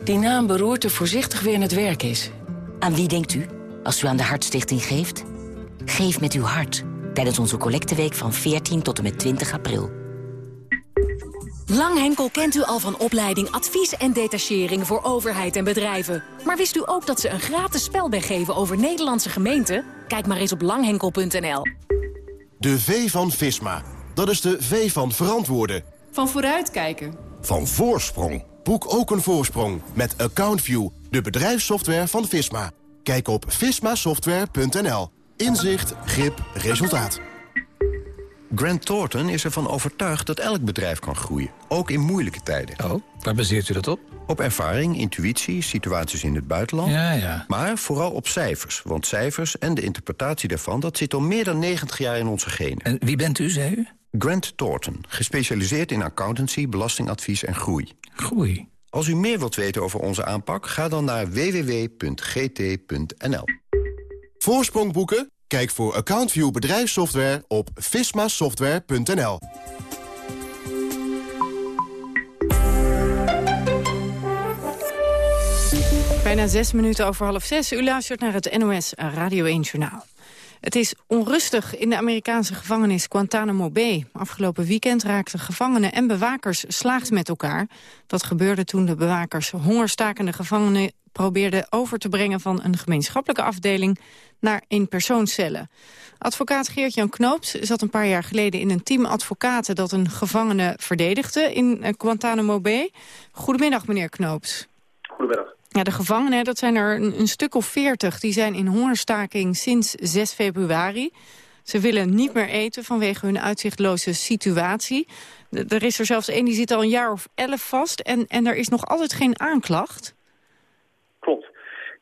die na een beroerte voorzichtig weer in het werk is. Aan wie denkt u als u aan de Hartstichting geeft? Geef met uw hart tijdens onze collecteweek van 14 tot en met 20 april. Langhenkel kent u al van opleiding advies en detachering voor overheid en bedrijven. Maar wist u ook dat ze een gratis spelbeg geven over Nederlandse gemeenten? Kijk maar eens op langhenkel.nl. De V van Visma. Dat is de V van verantwoorden. Van vooruitkijken. Van voorsprong. Boek ook een voorsprong met AccountView, de bedrijfssoftware van Visma. Kijk op vismasoftware.nl. Inzicht, grip, resultaat. Grant Thornton is ervan overtuigd dat elk bedrijf kan groeien, ook in moeilijke tijden. Oh, waar baseert u dat op? Op ervaring, intuïtie, situaties in het buitenland. Ja, ja. Maar vooral op cijfers, want cijfers en de interpretatie daarvan... dat zit al meer dan 90 jaar in onze genen. En wie bent u, zei u? Grant Thornton, gespecialiseerd in accountancy, belastingadvies en groei. Groei? Als u meer wilt weten over onze aanpak, ga dan naar www.gt.nl. Voorsprong boeken? Kijk voor AccountView bedrijfssoftware op vismasoftware.nl. Bijna zes minuten over half zes. U luistert naar het NOS Radio 1 Journaal. Het is onrustig in de Amerikaanse gevangenis Guantanamo Bay. Afgelopen weekend raakten gevangenen en bewakers slaags met elkaar. Dat gebeurde toen de bewakers hongerstakende gevangenen probeerden over te brengen van een gemeenschappelijke afdeling naar eenpersoonscellen. Advocaat Geert-Jan Knoops zat een paar jaar geleden in een team advocaten dat een gevangene verdedigde in eh, Guantanamo Bay. Goedemiddag meneer Knoops. Goedemiddag. Ja, de gevangenen, dat zijn er een, stuk of veertig, die zijn in hongerstaking sinds 6 februari. Ze willen niet meer eten vanwege hun uitzichtloze situatie. er is er zelfs één die zit al een jaar of elf vast en, en er is nog altijd geen aanklacht. Klopt.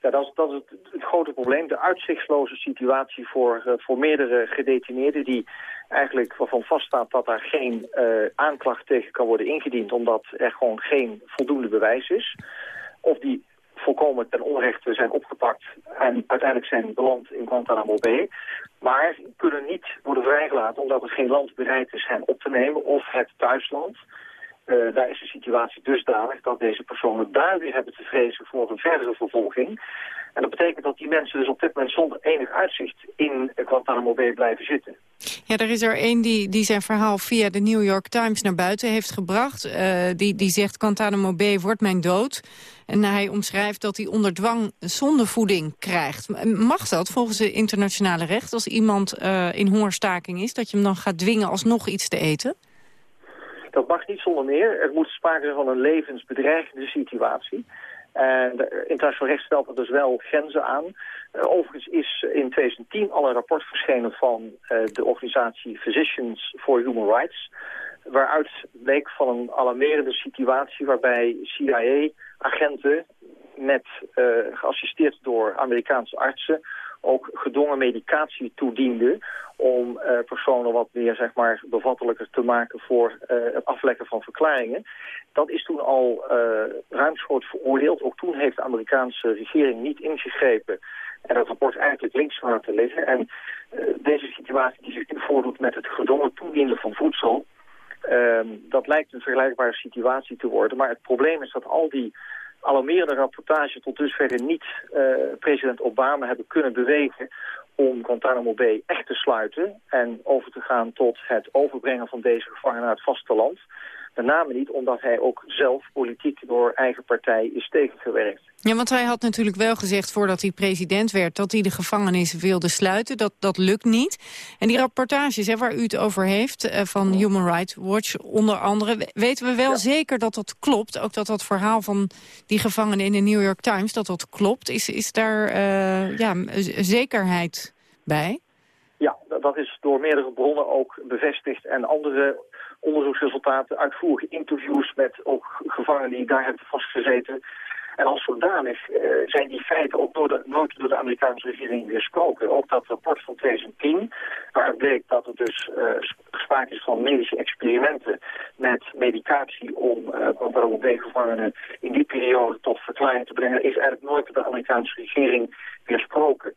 Ja, dat is, dat is het, grote probleem. De uitzichtloze situatie voor, uh, voor meerdere gedetineerden... die eigenlijk waarvan vaststaat dat daar geen uh, aanklacht tegen kan worden ingediend... omdat er gewoon geen voldoende bewijs is. Of die volkomen ten onrechte zijn opgepakt en uiteindelijk zijn beland in Guantanamo Bay. Maar kunnen niet worden vrijgelaten omdat er geen land bereid is hen op te nemen of het thuisland... Uh, daar is de situatie dusdanig dat deze personen daar weer hebben te vrezen voor een verdere vervolging. En dat betekent dat die mensen dus op dit moment zonder enig uitzicht in Guantanamo Bay blijven zitten. Ja, er is er één die, die zijn verhaal via de New York Times naar buiten heeft gebracht. Uh, die, die zegt Guantanamo Bay wordt mijn dood. En hij omschrijft dat hij onder dwang zondevoeding krijgt. Mag dat volgens het internationale recht als iemand uh, in hongerstaking is... dat je hem dan gaat dwingen alsnog iets te eten? Dat mag niet zonder meer. Er moet sprake zijn van een levensbedreigende situatie. En de internationaal recht stelt er dus wel grenzen aan. Uh, overigens is in 2010 al een rapport verschenen van uh, de organisatie Physicians for Human Rights... waaruit bleek van een alarmerende situatie waarbij CIA-agenten... met uh, geassisteerd door Amerikaanse artsen ook gedwongen medicatie toediende om uh, personen wat meer zeg maar, bevattelijker te maken voor uh, het aflekken van verklaringen. Dat is toen al uh, ruimschoots veroordeeld. Ook toen heeft de Amerikaanse regering niet ingegrepen en dat rapport eigenlijk links laten liggen. En deze situatie die zich nu voordoet met het gedwongen toedienen van voedsel, ehm, dat lijkt een vergelijkbare situatie te worden. Maar het probleem is dat al die alarmerende rapportage tot dusver niet uh, president Obama hebben kunnen bewegen om Guantanamo Bay echt te sluiten en over te gaan tot het overbrengen van deze gevangenen naar het vasteland. Met name niet omdat hij ook zelf politiek door eigen partij is tegengewerkt. Ja, want hij had natuurlijk wel gezegd voordat hij president werd... dat hij de gevangenis wilde sluiten. Dat, dat lukt niet. En die rapportages hè, waar u het over heeft uh, van Human Rights Watch onder andere... weten we wel ja. zeker dat dat klopt. Ook dat dat verhaal van die gevangenen in de New York Times, dat dat klopt. Is, is daar uh, ja, zekerheid bij? Ja, dat is door meerdere bronnen ook bevestigd. En andere onderzoeksresultaten, uitvoerige interviews met ook gevangenen die daar hebben vastgezeten. En als zodanig uh, zijn die feiten ook nooit door de Amerikaanse regering weersproken. Ook dat rapport van 2010, waaruit bleek dat er dus uh, sprake is van medische experimenten met medicatie om uh, Guantanamo-gevangenen in die periode tot verklaring te brengen, is eigenlijk nooit door de Amerikaanse regering weersproken.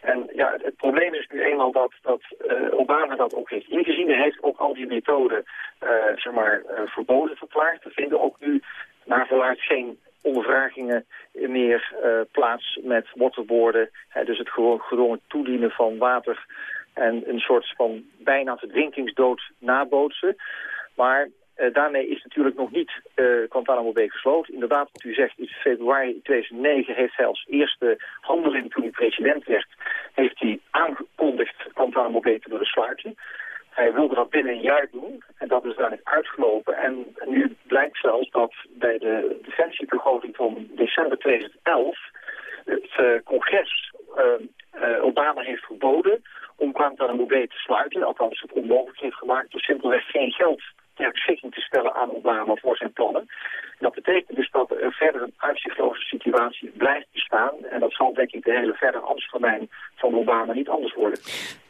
En ja, het, probleem is nu eenmaal dat, dat uh, Obama dat ook heeft ingezien. Hij heeft ook al die methoden uh, zeg maar, uh, verboden verklaard. Er vinden ook nu naar verluid geen ondervragingen meer plaats met waterboarden. dus het gewoon gedwongen toedienen van water en een soort van bijna verdrinkingsdood nabootsen. Maar uh, daarmee is natuurlijk nog niet uh, Guantanamo Bay gesloten. Inderdaad, wat u zegt, in februari 2009 heeft hij als eerste handeling toen hij president werd, heeft hij aangekondigd Guantanamo Bay te willen sluiten. Hij wilde dat binnen een jaar doen en dat is daar niet uitgelopen. En nu blijkt zelfs dat bij de defensiebegroting van december 2011 het uh, congres Obama heeft verboden om Guantanamo Bay te sluiten. Althans het onmogelijk heeft gemaakt door simpelweg geen geld beschikking te stellen aan Obama voor zijn plannen. Dat betekent dus dat er verder een uitzichtloze situatie blijft bestaan. En dat zal denk ik de hele verdere ambtstermijn van Obama niet anders worden.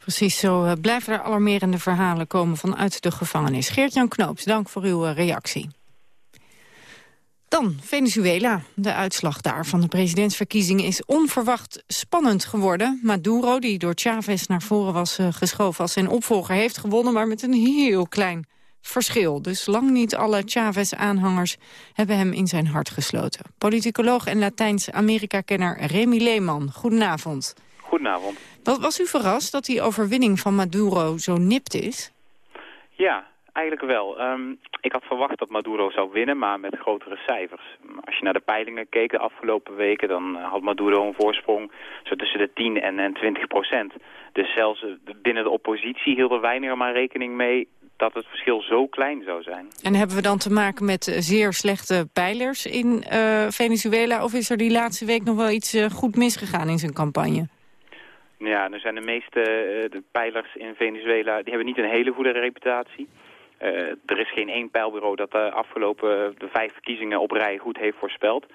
Precies, zo uh, blijven er alarmerende verhalen komen vanuit de gevangenis. Geert-Jan Knoops, dank voor uw uh, reactie. Dan Venezuela. De uitslag daar van de presidentsverkiezingen is onverwacht spannend geworden. Maduro, die door Chavez naar voren was uh, geschoven als zijn opvolger, heeft gewonnen, maar met een heel klein verschil. Dus lang niet alle Chavez-aanhangers hebben hem in zijn hart gesloten. Politicoloog en Latijns-Amerika-kenner Remy Leeman, goedenavond. Goedenavond. Wat was u verrast dat die overwinning van Maduro zo nipt is? Ja, eigenlijk wel. Um, ik had verwacht dat Maduro zou winnen, maar met grotere cijfers. Als je naar de peilingen keek de afgelopen weken, dan had Maduro een voorsprong zo tussen de 10 en, en 20 procent. Dus zelfs binnen de oppositie hielden weinig maar rekening mee dat het verschil zo klein zou zijn. En hebben we dan te maken met zeer slechte pijlers in uh, Venezuela... of is er die laatste week nog wel iets uh, goed misgegaan in zijn campagne? Ja, er zijn de meeste uh, de pijlers in Venezuela... die hebben niet een hele goede reputatie. er is geen één pijlbureau dat de afgelopen de vijf verkiezingen op rij goed heeft voorspeld.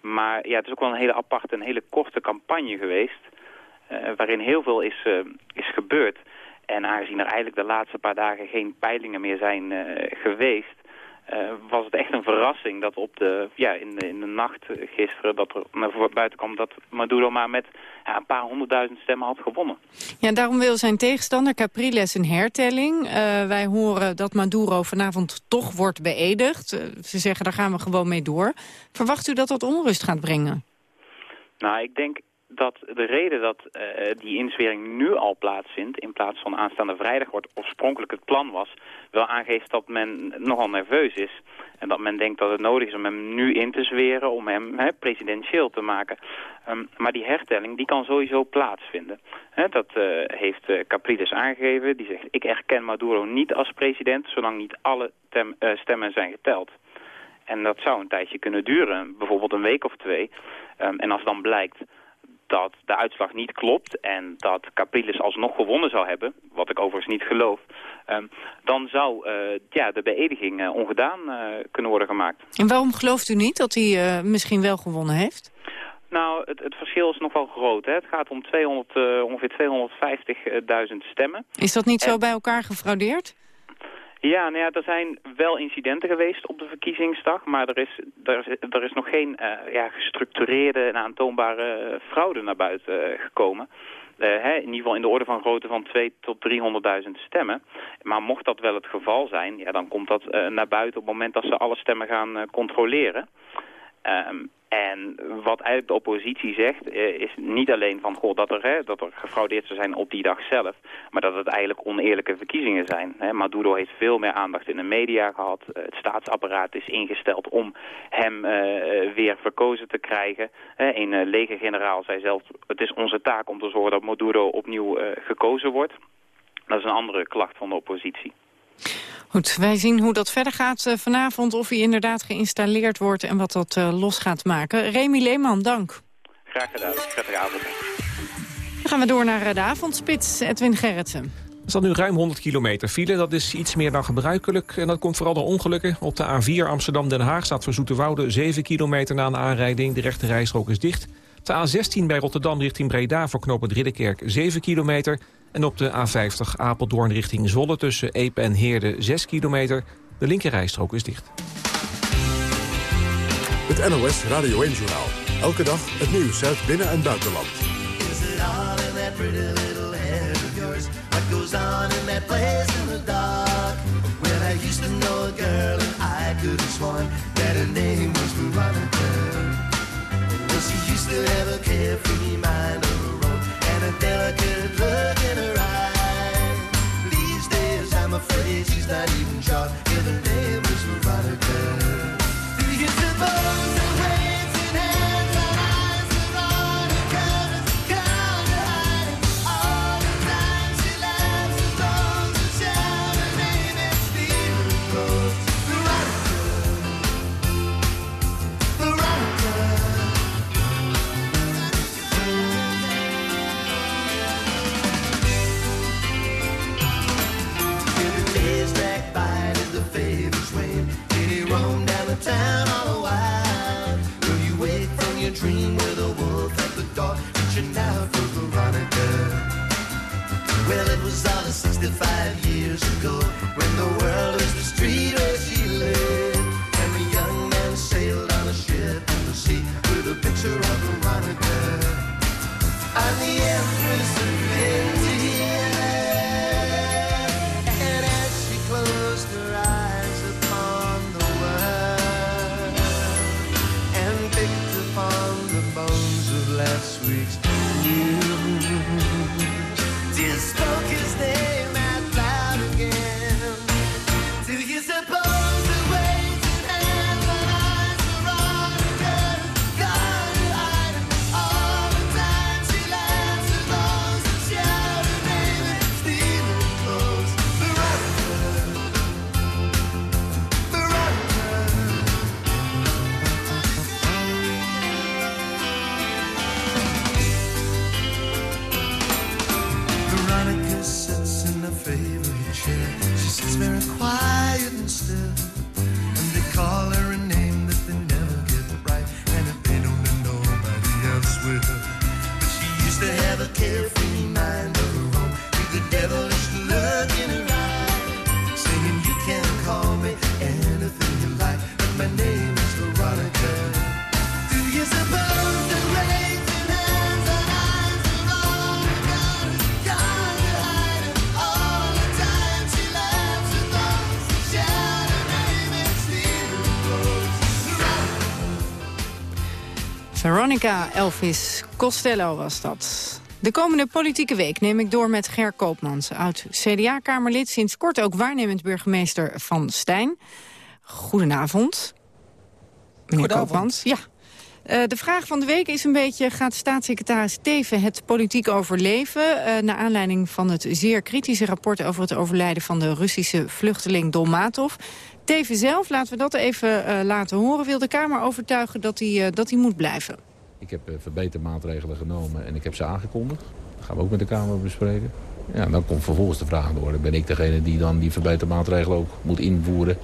Maar ja, het is ook wel een hele aparte, een hele korte campagne geweest... waarin heel veel is, is gebeurd... En aangezien er eigenlijk de laatste paar dagen geen peilingen meer zijn uh, geweest... Uh, was het echt een verrassing dat op de, ja, in, de, in de nacht gisteren dat er naar buiten kwam dat Maduro maar met ja, een paar honderdduizend stemmen had gewonnen. Ja, daarom wil zijn tegenstander Capriles een hertelling. Uh, wij horen dat Maduro vanavond toch wordt beëdigd. ze zeggen daar gaan we gewoon mee door. Verwacht u dat dat onrust gaat brengen? Nou, ik denk dat de reden dat uh, die inzwering nu al plaatsvindt... in plaats van aanstaande vrijdag wordt oorspronkelijk het plan was... wel aangeeft dat men nogal nerveus is. En dat men denkt dat het nodig is om hem nu in te zweren... om hem he, presidentieel te maken. Um, maar die hertelling die kan sowieso plaatsvinden. Dat uh, heeft uh, Capriles aangegeven. Die zegt, ik erken Maduro niet als president... zolang niet alle tem, stemmen zijn geteld. En dat zou een tijdje kunnen duren, bijvoorbeeld een week of twee. Um, en als dan blijkt dat de uitslag niet klopt en dat Capriles alsnog gewonnen zou hebben, wat ik overigens niet geloof, um, dan zou uh, ja, de beëdiging uh, ongedaan uh, kunnen worden gemaakt. En waarom gelooft u niet dat hij misschien wel gewonnen heeft? Nou, het, het, verschil is nog wel groot. Hè? Het gaat om 200, ongeveer 250.000 stemmen. Is dat niet en... zo bij elkaar gefraudeerd? Ja, nou ja, er zijn wel incidenten geweest op de verkiezingsdag, maar er is, er is, er is nog geen uh, ja, gestructureerde en aantoonbare fraude naar buiten gekomen. Uh, hè, in ieder geval in de orde van grootte van 2 tot 300.000 stemmen. Maar mocht dat wel het geval zijn, ja, dan komt dat naar buiten op het moment dat ze alle stemmen gaan controleren. Um, en wat eigenlijk de oppositie zegt, eh, is niet alleen van goh, dat, er, hè, dat er gefraudeerd zou zijn op die dag zelf, maar dat het eigenlijk oneerlijke verkiezingen zijn. Hè. Maduro heeft veel meer aandacht in de media gehad. Uh, het staatsapparaat is ingesteld om hem uh, weer verkozen te krijgen. Een legergeneraal zei zelf, het is onze taak om te zorgen dat Maduro opnieuw gekozen wordt. Dat is een andere klacht van de oppositie. Goed, wij zien hoe dat verder gaat uh, vanavond. Of hij inderdaad geïnstalleerd wordt en wat dat uh, los gaat maken. Remy Leeman, dank. Graag gedaan. Prettige avond. Dan gaan we door naar uh, de avondspits. Edwin Gerritsen. Er staat nu ruim 100 kilometer file. Dat is iets meer dan gebruikelijk. En dat komt vooral door ongelukken. Op de A4 Amsterdam-Den Haag staat voor Zoeterwoude 7 kilometer na een aanrijding. De rechte rijstrook is dicht. Op de A16 bij Rotterdam richting Breda voor knooppunt Ridderkerk 7 kilometer. En op de A50 Apeldoorn richting Zwolle tussen Epe en Heerde 6 kilometer. De linkerrijstrook is dicht. Het NOS Radio 1-journaal. Elke dag het nieuws uit binnen- en buitenland. Is it all in that pretty little head of yours? What goes on in that place in the dark? Well, I used to know a girl and I could have sworn that her name was Veronica. Well, she used to have a carefree mind afraid she's not even sure Veronica Elvis Costello was dat. De komende politieke week neem ik door met Ger Koopmans... oud CDA-kamerlid, sinds kort ook waarnemend burgemeester van Stijn. Goedenavond. Meneer Goedenavond. Koopmans. Ja. Eh, de vraag van de week is een beetje... gaat staatssecretaris Teven het politiek overleven... Uh, naar aanleiding van het zeer kritische rapport... over het overlijden van de Russische vluchteling Dolmatov. Teven zelf, laten we dat even uh, laten horen... wil de Kamer overtuigen dat hij, dat hij moet blijven. Ik heb verbetermaatregelen genomen en ik heb ze aangekondigd. Dat gaan we ook met de Kamer bespreken. Ja, dan komt vervolgens de vraag door. Ben ik degene die dan die verbetermaatregelen ook moet invoeren...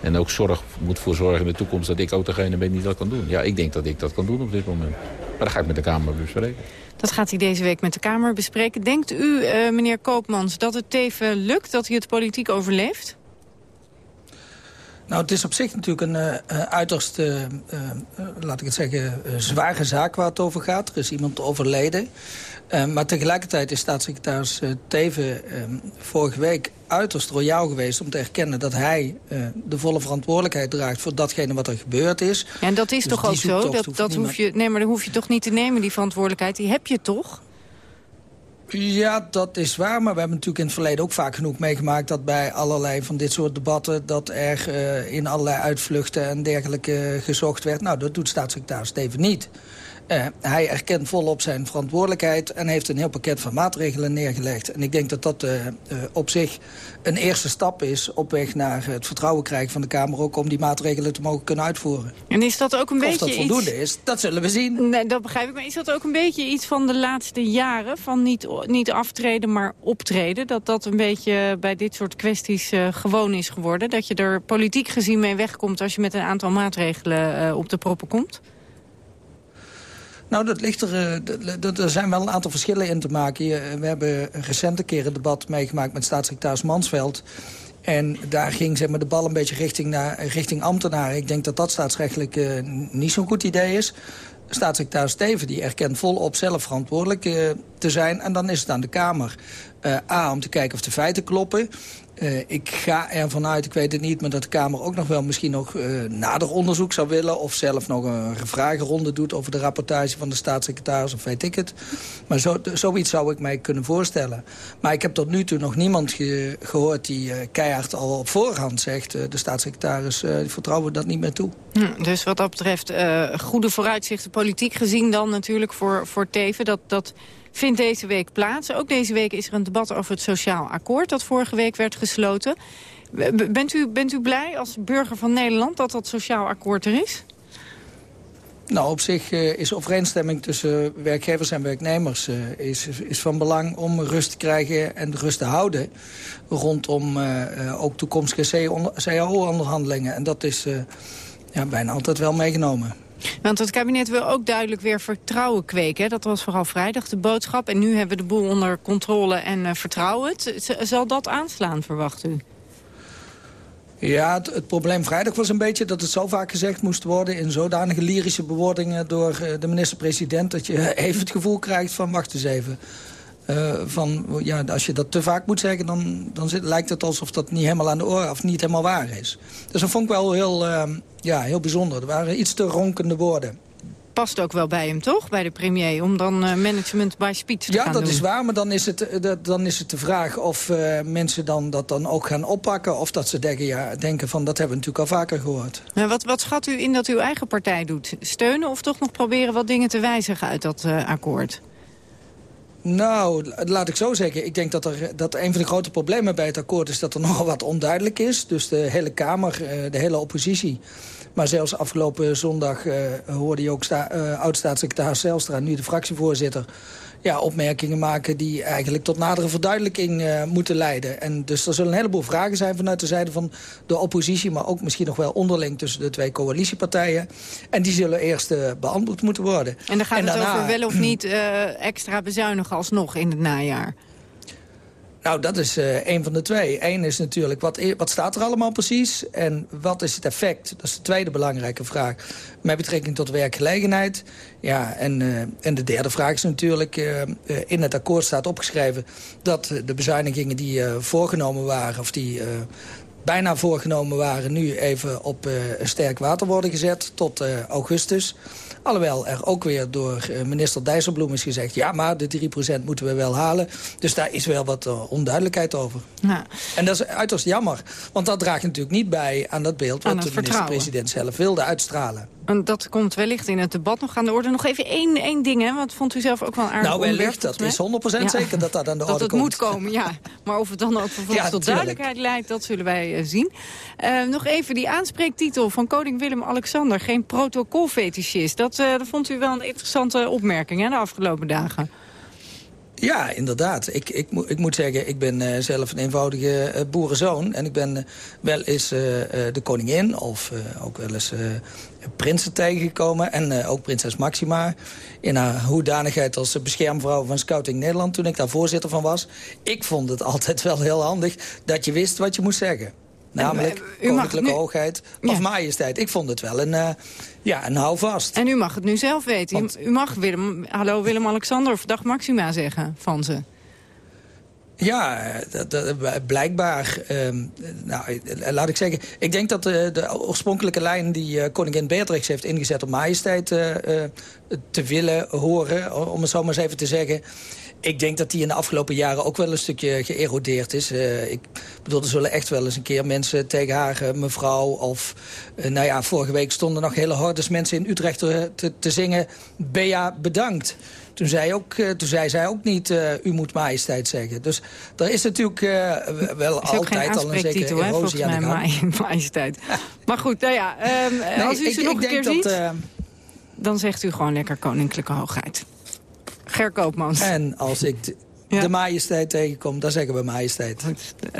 En ook zorg, moet voor zorgen in de toekomst dat ik ook degene ben die dat kan doen. Ja, ik denk dat ik dat kan doen op dit moment. Maar dat ga ik met de Kamer bespreken. Dat gaat hij deze week met de Kamer bespreken. Denkt u, uh, meneer Koopmans, dat het Teven lukt, dat hij het politiek overleeft? Nou, het is op zich natuurlijk een uh, uiterst, uh, laat ik het zeggen, zware zaak waar het over gaat. Er is iemand overleden. Maar tegelijkertijd is staatssecretaris Teven uh, vorige week uiterst royaal geweest... om te erkennen dat hij de volle verantwoordelijkheid draagt... voor datgene wat er gebeurd is. Ja, en dat is dus toch ook zo? Dat, dat hoef je, nee, maar dat hoef je toch niet te nemen, die verantwoordelijkheid. Die heb je toch? Ja, dat is waar. Maar we hebben natuurlijk in het verleden ook vaak genoeg meegemaakt... dat bij allerlei van dit soort debatten... dat er uh, in allerlei uitvluchten en dergelijke gezocht werd. Nou, dat doet staatssecretaris Steven niet. Uh, hij erkent volop zijn verantwoordelijkheid... en heeft een heel pakket van maatregelen neergelegd. En ik denk dat dat uh, uh, op zich een eerste stap is... op weg naar het vertrouwen krijgen van de Kamer... ook om die maatregelen te mogen kunnen uitvoeren. En is dat ook een of beetje dat voldoende iets... is, dat zullen we zien. Nee, dat begrijp ik. Maar is dat ook een beetje iets van de laatste jaren? Van niet, niet aftreden, maar optreden? Dat dat een beetje bij dit soort kwesties gewoon is geworden? Dat je er politiek gezien mee wegkomt... als je met een aantal maatregelen op de proppen komt? Nou, dat ligt er, uh, er zijn wel een aantal verschillen in te maken. We hebben een recente keer een debat meegemaakt met staatssecretaris Mansveld. En daar ging zeg maar, de bal een beetje richting, naar, richting ambtenaren. Ik denk dat dat staatsrechtelijk uh, niet zo'n goed idee is staatssecretaris Steven die erkent volop zelf verantwoordelijk te zijn. En dan is het aan de Kamer A, om te kijken of de feiten kloppen. Uh, ik ga ervan uit, ik weet het niet... maar dat de Kamer ook nog wel misschien nog uh, nader onderzoek zou willen... of zelf nog een vragenronde doet over de rapportage van de staatssecretaris... of weet ik het. Maar zo, zoiets zou ik mij kunnen voorstellen. Maar ik heb tot nu toe nog niemand ge gehoord die uh, keihard al op voorhand zegt... de staatssecretaris, vertrouwen dat niet meer toe. Hm, dus wat dat betreft goede vooruitzichten politiek gezien dan natuurlijk voor, voor Teven... dat, dat vindt deze week plaats. Ook deze week is er een debat over het sociaal akkoord... dat vorige week werd gesloten. Bent u, bent u blij als burger van Nederland dat dat sociaal akkoord er is? Nou, op zich uh, is overeenstemming tussen werkgevers en werknemers uh, is, is van belang om rust te krijgen en rust te houden rondom uh, ook toekomstige CAO-onderhandelingen. En dat is ja, bijna altijd wel meegenomen. Want het kabinet wil ook duidelijk weer vertrouwen kweken. Dat was vooral vrijdag de boodschap. En nu hebben we de boel onder controle en uh, vertrouwen het. Zal dat aanslaan, verwacht u? Ja, het, probleem vrijdag was een beetje dat het zo vaak gezegd moest worden... in zodanige lyrische bewoordingen door uh, de minister-president... dat je even het gevoel krijgt van wacht eens even... Uh, van, ja, als je dat te vaak moet zeggen, dan, dan zit, lijkt het alsof dat niet helemaal aan de oren of niet helemaal waar is. Dus dat vond ik wel heel, uh, ja, heel bijzonder. Er waren iets te ronkende woorden. Past ook wel bij hem, toch? Bij de premier, om dan uh, management by speech te ja, gaan doen. Ja, dat is waar, maar dan is het, dan is het de vraag of mensen dan dat dan ook gaan oppakken... of dat ze denken, ja, denken van, dat hebben we natuurlijk al vaker gehoord. Maar wat, wat schat u in dat uw eigen partij doet? Steunen of toch nog proberen wat dingen te wijzigen uit dat akkoord? Nou, laat ik zo zeggen. Ik denk dat, er, dat een van de grote problemen bij het akkoord is dat er nogal wat onduidelijk is. Dus de hele Kamer, de hele oppositie. Maar zelfs afgelopen zondag uh, hoorde je ook uh, oud-staatssecretaris Zelstra, nu de fractievoorzitter ja, opmerkingen maken die eigenlijk tot nadere verduidelijking uh, moeten leiden. En dus er zullen een heleboel vragen zijn vanuit de zijde van de oppositie... maar ook misschien nog wel onderling tussen de twee coalitiepartijen. En die zullen eerst uh, beantwoord moeten worden. En dan gaat en het daarna, over wel of niet uh, extra bezuinigen alsnog in het najaar? Nou, dat is uh, een van de twee. Eén is natuurlijk, wat, wat staat er allemaal precies? En wat is het effect? Dat is de tweede belangrijke vraag. Met betrekking tot werkgelegenheid. Ja, en, uh, en de derde vraag is natuurlijk... Uh, in het akkoord staat opgeschreven... dat de bezuinigingen die voorgenomen waren... of die bijna voorgenomen waren... nu even op sterk water worden gezet tot augustus... Alhoewel er ook weer door eh, minister Dijsselbloem is gezegd... ja, maar de 3% moeten we wel halen. Dus daar is wel wat uh, onduidelijkheid over. Ja. En dat is uiterst jammer. Want dat draagt natuurlijk niet bij aan dat beeld... wat de minister-president zelf wilde uitstralen. En dat komt wellicht in het debat nog aan de orde. Nog even één, één ding, hè? wat vond u zelf ook wel aardig Nou, wellicht, dat is 100% ja. zeker dat dat aan de dat orde komt. Dat het moet komen, ja. Maar of het dan ook vervolgens ja, tot duidelijkheid leidt, dat zullen wij uh, zien. Uh, nog even die aanspreektitel van koning Willem-Alexander. Geen protocolfetischist. Dat, uh, dat vond u wel een interessante opmerking, hè, de afgelopen dagen. Ja, inderdaad. Ik, ik, ik moet zeggen, ik ben uh, zelf een eenvoudige uh, boerenzoon. En ik ben uh, wel eens de koningin of ook wel eens prinsen tegengekomen. En ook prinses Maxima in haar hoedanigheid als beschermvrouw van Scouting Nederland... toen ik daar voorzitter van was. Ik vond het altijd wel heel handig dat je wist wat je moest zeggen. Namelijk koninklijke hoogheid of ja. majesteit. Ik vond het wel een, uh, ja, een houvast. En u mag het nu zelf weten. Want... U mag Willem, hallo Willem-Alexander of dag Maxima zeggen van ze. Ja, dat, dat, blijkbaar. Uh, nou, laat ik zeggen. Ik denk dat de, de oorspronkelijke lijn die uh, koningin Beatrix heeft ingezet... om majesteit uh, te willen horen, om het zo maar eens even te zeggen... Ik denk dat die in de afgelopen jaren ook wel een stukje geërodeerd is. Uh, ik bedoel, er zullen echt wel eens een keer mensen tegen haar, uh, mevrouw... of, uh, nou ja, vorige week stonden nog hele hordes mensen in Utrecht te, te, zingen... Bea, bedankt. Toen zei, ook, toen zei zij ook niet, u moet majesteit zeggen. Dus er is natuurlijk wel is altijd al een zekere erosie aan de gang. majesteit. maar goed, nou ja, um, nee, als u ik, ze nog een keer dat, ziet... dan zegt u gewoon lekker koninklijke hoogheid. Ger Koopmans. En als ik de, ja. de majesteit tegenkom, dan zeggen we majesteit.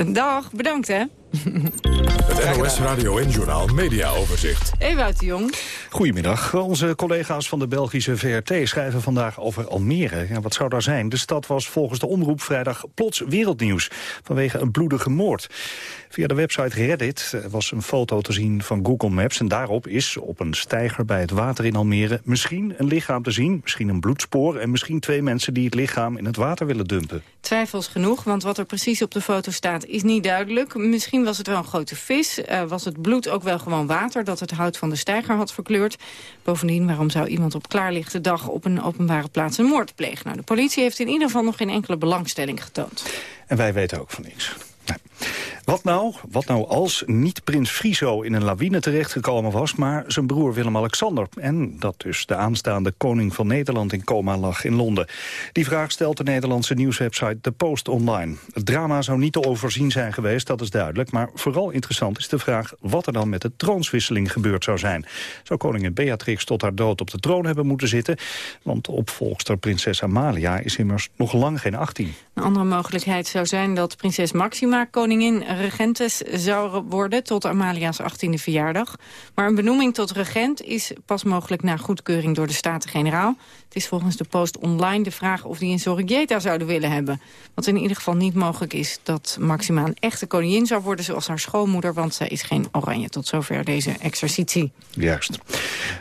Dag, bedankt hè. Het NOS Radio en Journaal Media Overzicht. Ewout de Jong. Goedemiddag. Onze collega's van de Belgische VRT schrijven vandaag over Almere. Ja, wat zou daar zijn? De stad was volgens de omroep vrijdag plots wereldnieuws... vanwege een bloedige moord. Via de website Reddit was een foto te zien van Google Maps... en daarop is op een steiger bij het water in Almere... misschien een lichaam te zien, misschien een bloedspoor... en misschien twee mensen die het lichaam in het water willen dumpen. Twijfels genoeg, want wat er precies op de foto staat is niet duidelijk. Misschien was het wel een grote vis. Uh, was het bloed ook wel gewoon water dat het hout van de steiger had verkleurd. Bovendien, waarom zou iemand op klaarlichte dag op een openbare plaats een moord plegen? Nou, de politie heeft in ieder geval nog geen enkele belangstelling getoond. En wij weten ook van niks. Wat nou, wat nou als niet prins Friso in een lawine terechtgekomen was... maar zijn broer Willem-Alexander en dat dus de aanstaande koning van Nederland in coma lag in Londen? Die vraag stelt de Nederlandse nieuwswebsite The Post Online. Het drama zou niet te overzien zijn geweest, dat is duidelijk... maar vooral interessant is de vraag wat er dan met de troonswisseling gebeurd zou zijn. Zou koningin Beatrix tot haar dood op de troon hebben moeten zitten? Want opvolgster prinses Amalia is immers nog lang geen 18. Een andere mogelijkheid zou zijn dat prinses Maxima koningin regentes zou worden tot Amalia's 18e verjaardag. Maar een benoeming tot regent is pas mogelijk na goedkeuring door de Staten-Generaal. Het is volgens de Post Online de vraag of die een Sorrieta zouden willen hebben. Wat in ieder geval niet mogelijk is dat Maxima een echte koningin zou worden zoals haar schoonmoeder, want zij is geen oranje. Tot zover deze exercitie. Juist.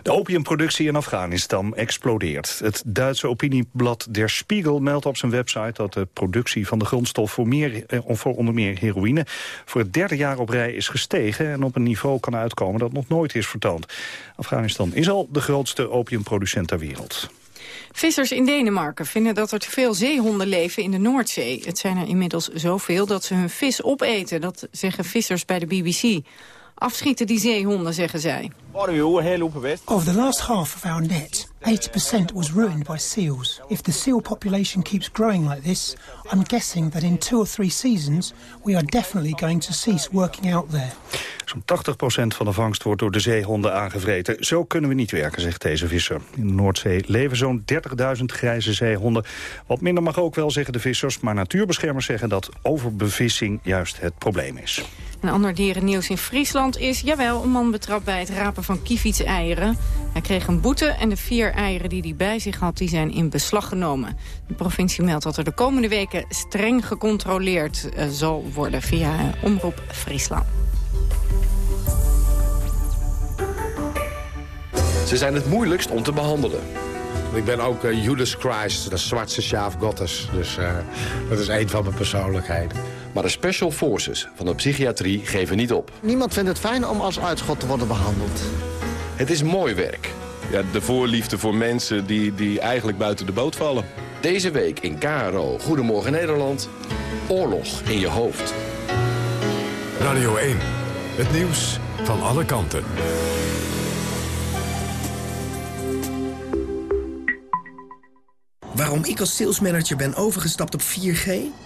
De opiumproductie in Afghanistan explodeert. Het Duitse opinieblad Der Spiegel meldt op zijn website dat de productie van de grondstof voor, meer, eh, voor onder meer heroïne voor het derde jaar op rij is gestegen en op een niveau kan uitkomen dat nog nooit is vertoond. Afghanistan is al de grootste opiumproducent ter wereld. Vissers in Denemarken vinden dat er te veel zeehonden leven in de Noordzee. Het zijn er inmiddels zoveel dat ze hun vis opeten. Dat zeggen vissers bij de BBC. Afschieten die zeehonden, zeggen zij. Of the last half of our net, 80% was ruined by seals. If the seal population keeps growing like this, I'm guessing that in two or three seasons we are definitely going to cease working out there. Zo'n 80% van de vangst wordt door de zeehonden aangevreten. Zo kunnen we niet werken, zegt deze visser. In de Noordzee leven zo'n 30.000 grijze zeehonden. Wat minder mag ook wel, zeggen de vissers. Maar natuurbeschermers zeggen dat overbevissing juist het probleem is. Een ander dierennieuws in Friesland is, jawel, een man betrapt bij het rapen van eieren. Hij kreeg een boete en de vier eieren die hij bij zich had, die zijn in beslag genomen. De provincie meldt dat er de komende weken streng gecontroleerd uh, zal worden via uh, Omroep Friesland. Ze zijn het moeilijkst om te behandelen. Ik ben ook uh, Judas Christ, de zwarte sjaaf Gottes. Dus uh, dat is een van mijn persoonlijkheden. Maar de special forces van de psychiatrie geven niet op. Niemand vindt het fijn om als uitschot te worden behandeld. Het is mooi werk. Ja, de voorliefde voor mensen die, die eigenlijk buiten de boot vallen. Deze week in KRO Goedemorgen Nederland. Oorlog in je hoofd. Radio 1. Het nieuws van alle kanten. Waarom ik als salesmanager ben overgestapt op 4G?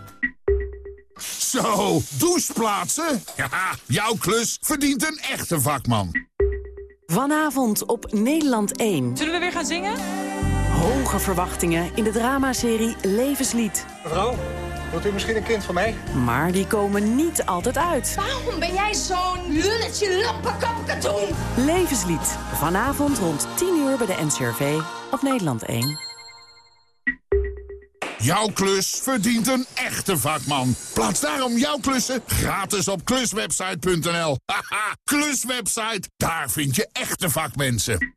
Zo, doucheplaatsen? Ja, jouw klus verdient een echte vakman. Vanavond op Nederland 1. Zullen we weer gaan zingen? Hoge verwachtingen in de dramaserie Levenslied. Mevrouw, wilt u misschien een kind van mij? Maar die komen niet altijd uit. Waarom ben jij zo'n lulletje lappenkapkatoen? Levenslied. Vanavond rond 10 uur bij de NCRV op Nederland 1. Jouw klus verdient een echte vakman. Plaats daarom jouw klussen gratis op kluswebsite.nl. Haha, kluswebsite, daar vind je echte vakmensen.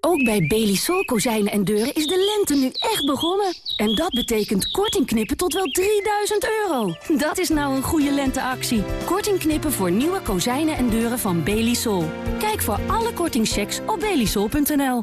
Ook bij Belisol kozijnen en deuren is de lente nu echt begonnen. En dat betekent korting knippen tot wel 3000 euro. Dat is nou een goede lenteactie. Korting knippen voor nieuwe kozijnen en deuren van Belisol. Kijk voor alle kortingchecks op belisol.nl.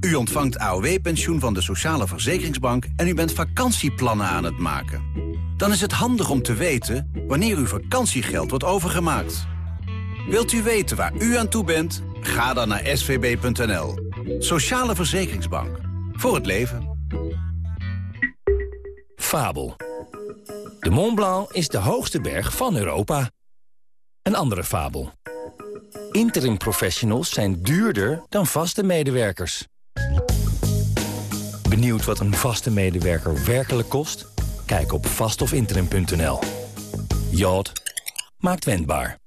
u ontvangt AOW-pensioen van de Sociale Verzekeringsbank... en u bent vakantieplannen aan het maken. Dan is het handig om te weten wanneer uw vakantiegeld wordt overgemaakt. Wilt u weten waar u aan toe bent? Ga dan naar svb.nl. Sociale Verzekeringsbank. Voor het leven. Fabel. De Mont Blanc is de hoogste berg van Europa. Een andere fabel. Interim professionals zijn duurder dan vaste medewerkers. Benieuwd wat een vaste medewerker werkelijk kost? Kijk op vastofinterim.nl. Yacht maakt wendbaar.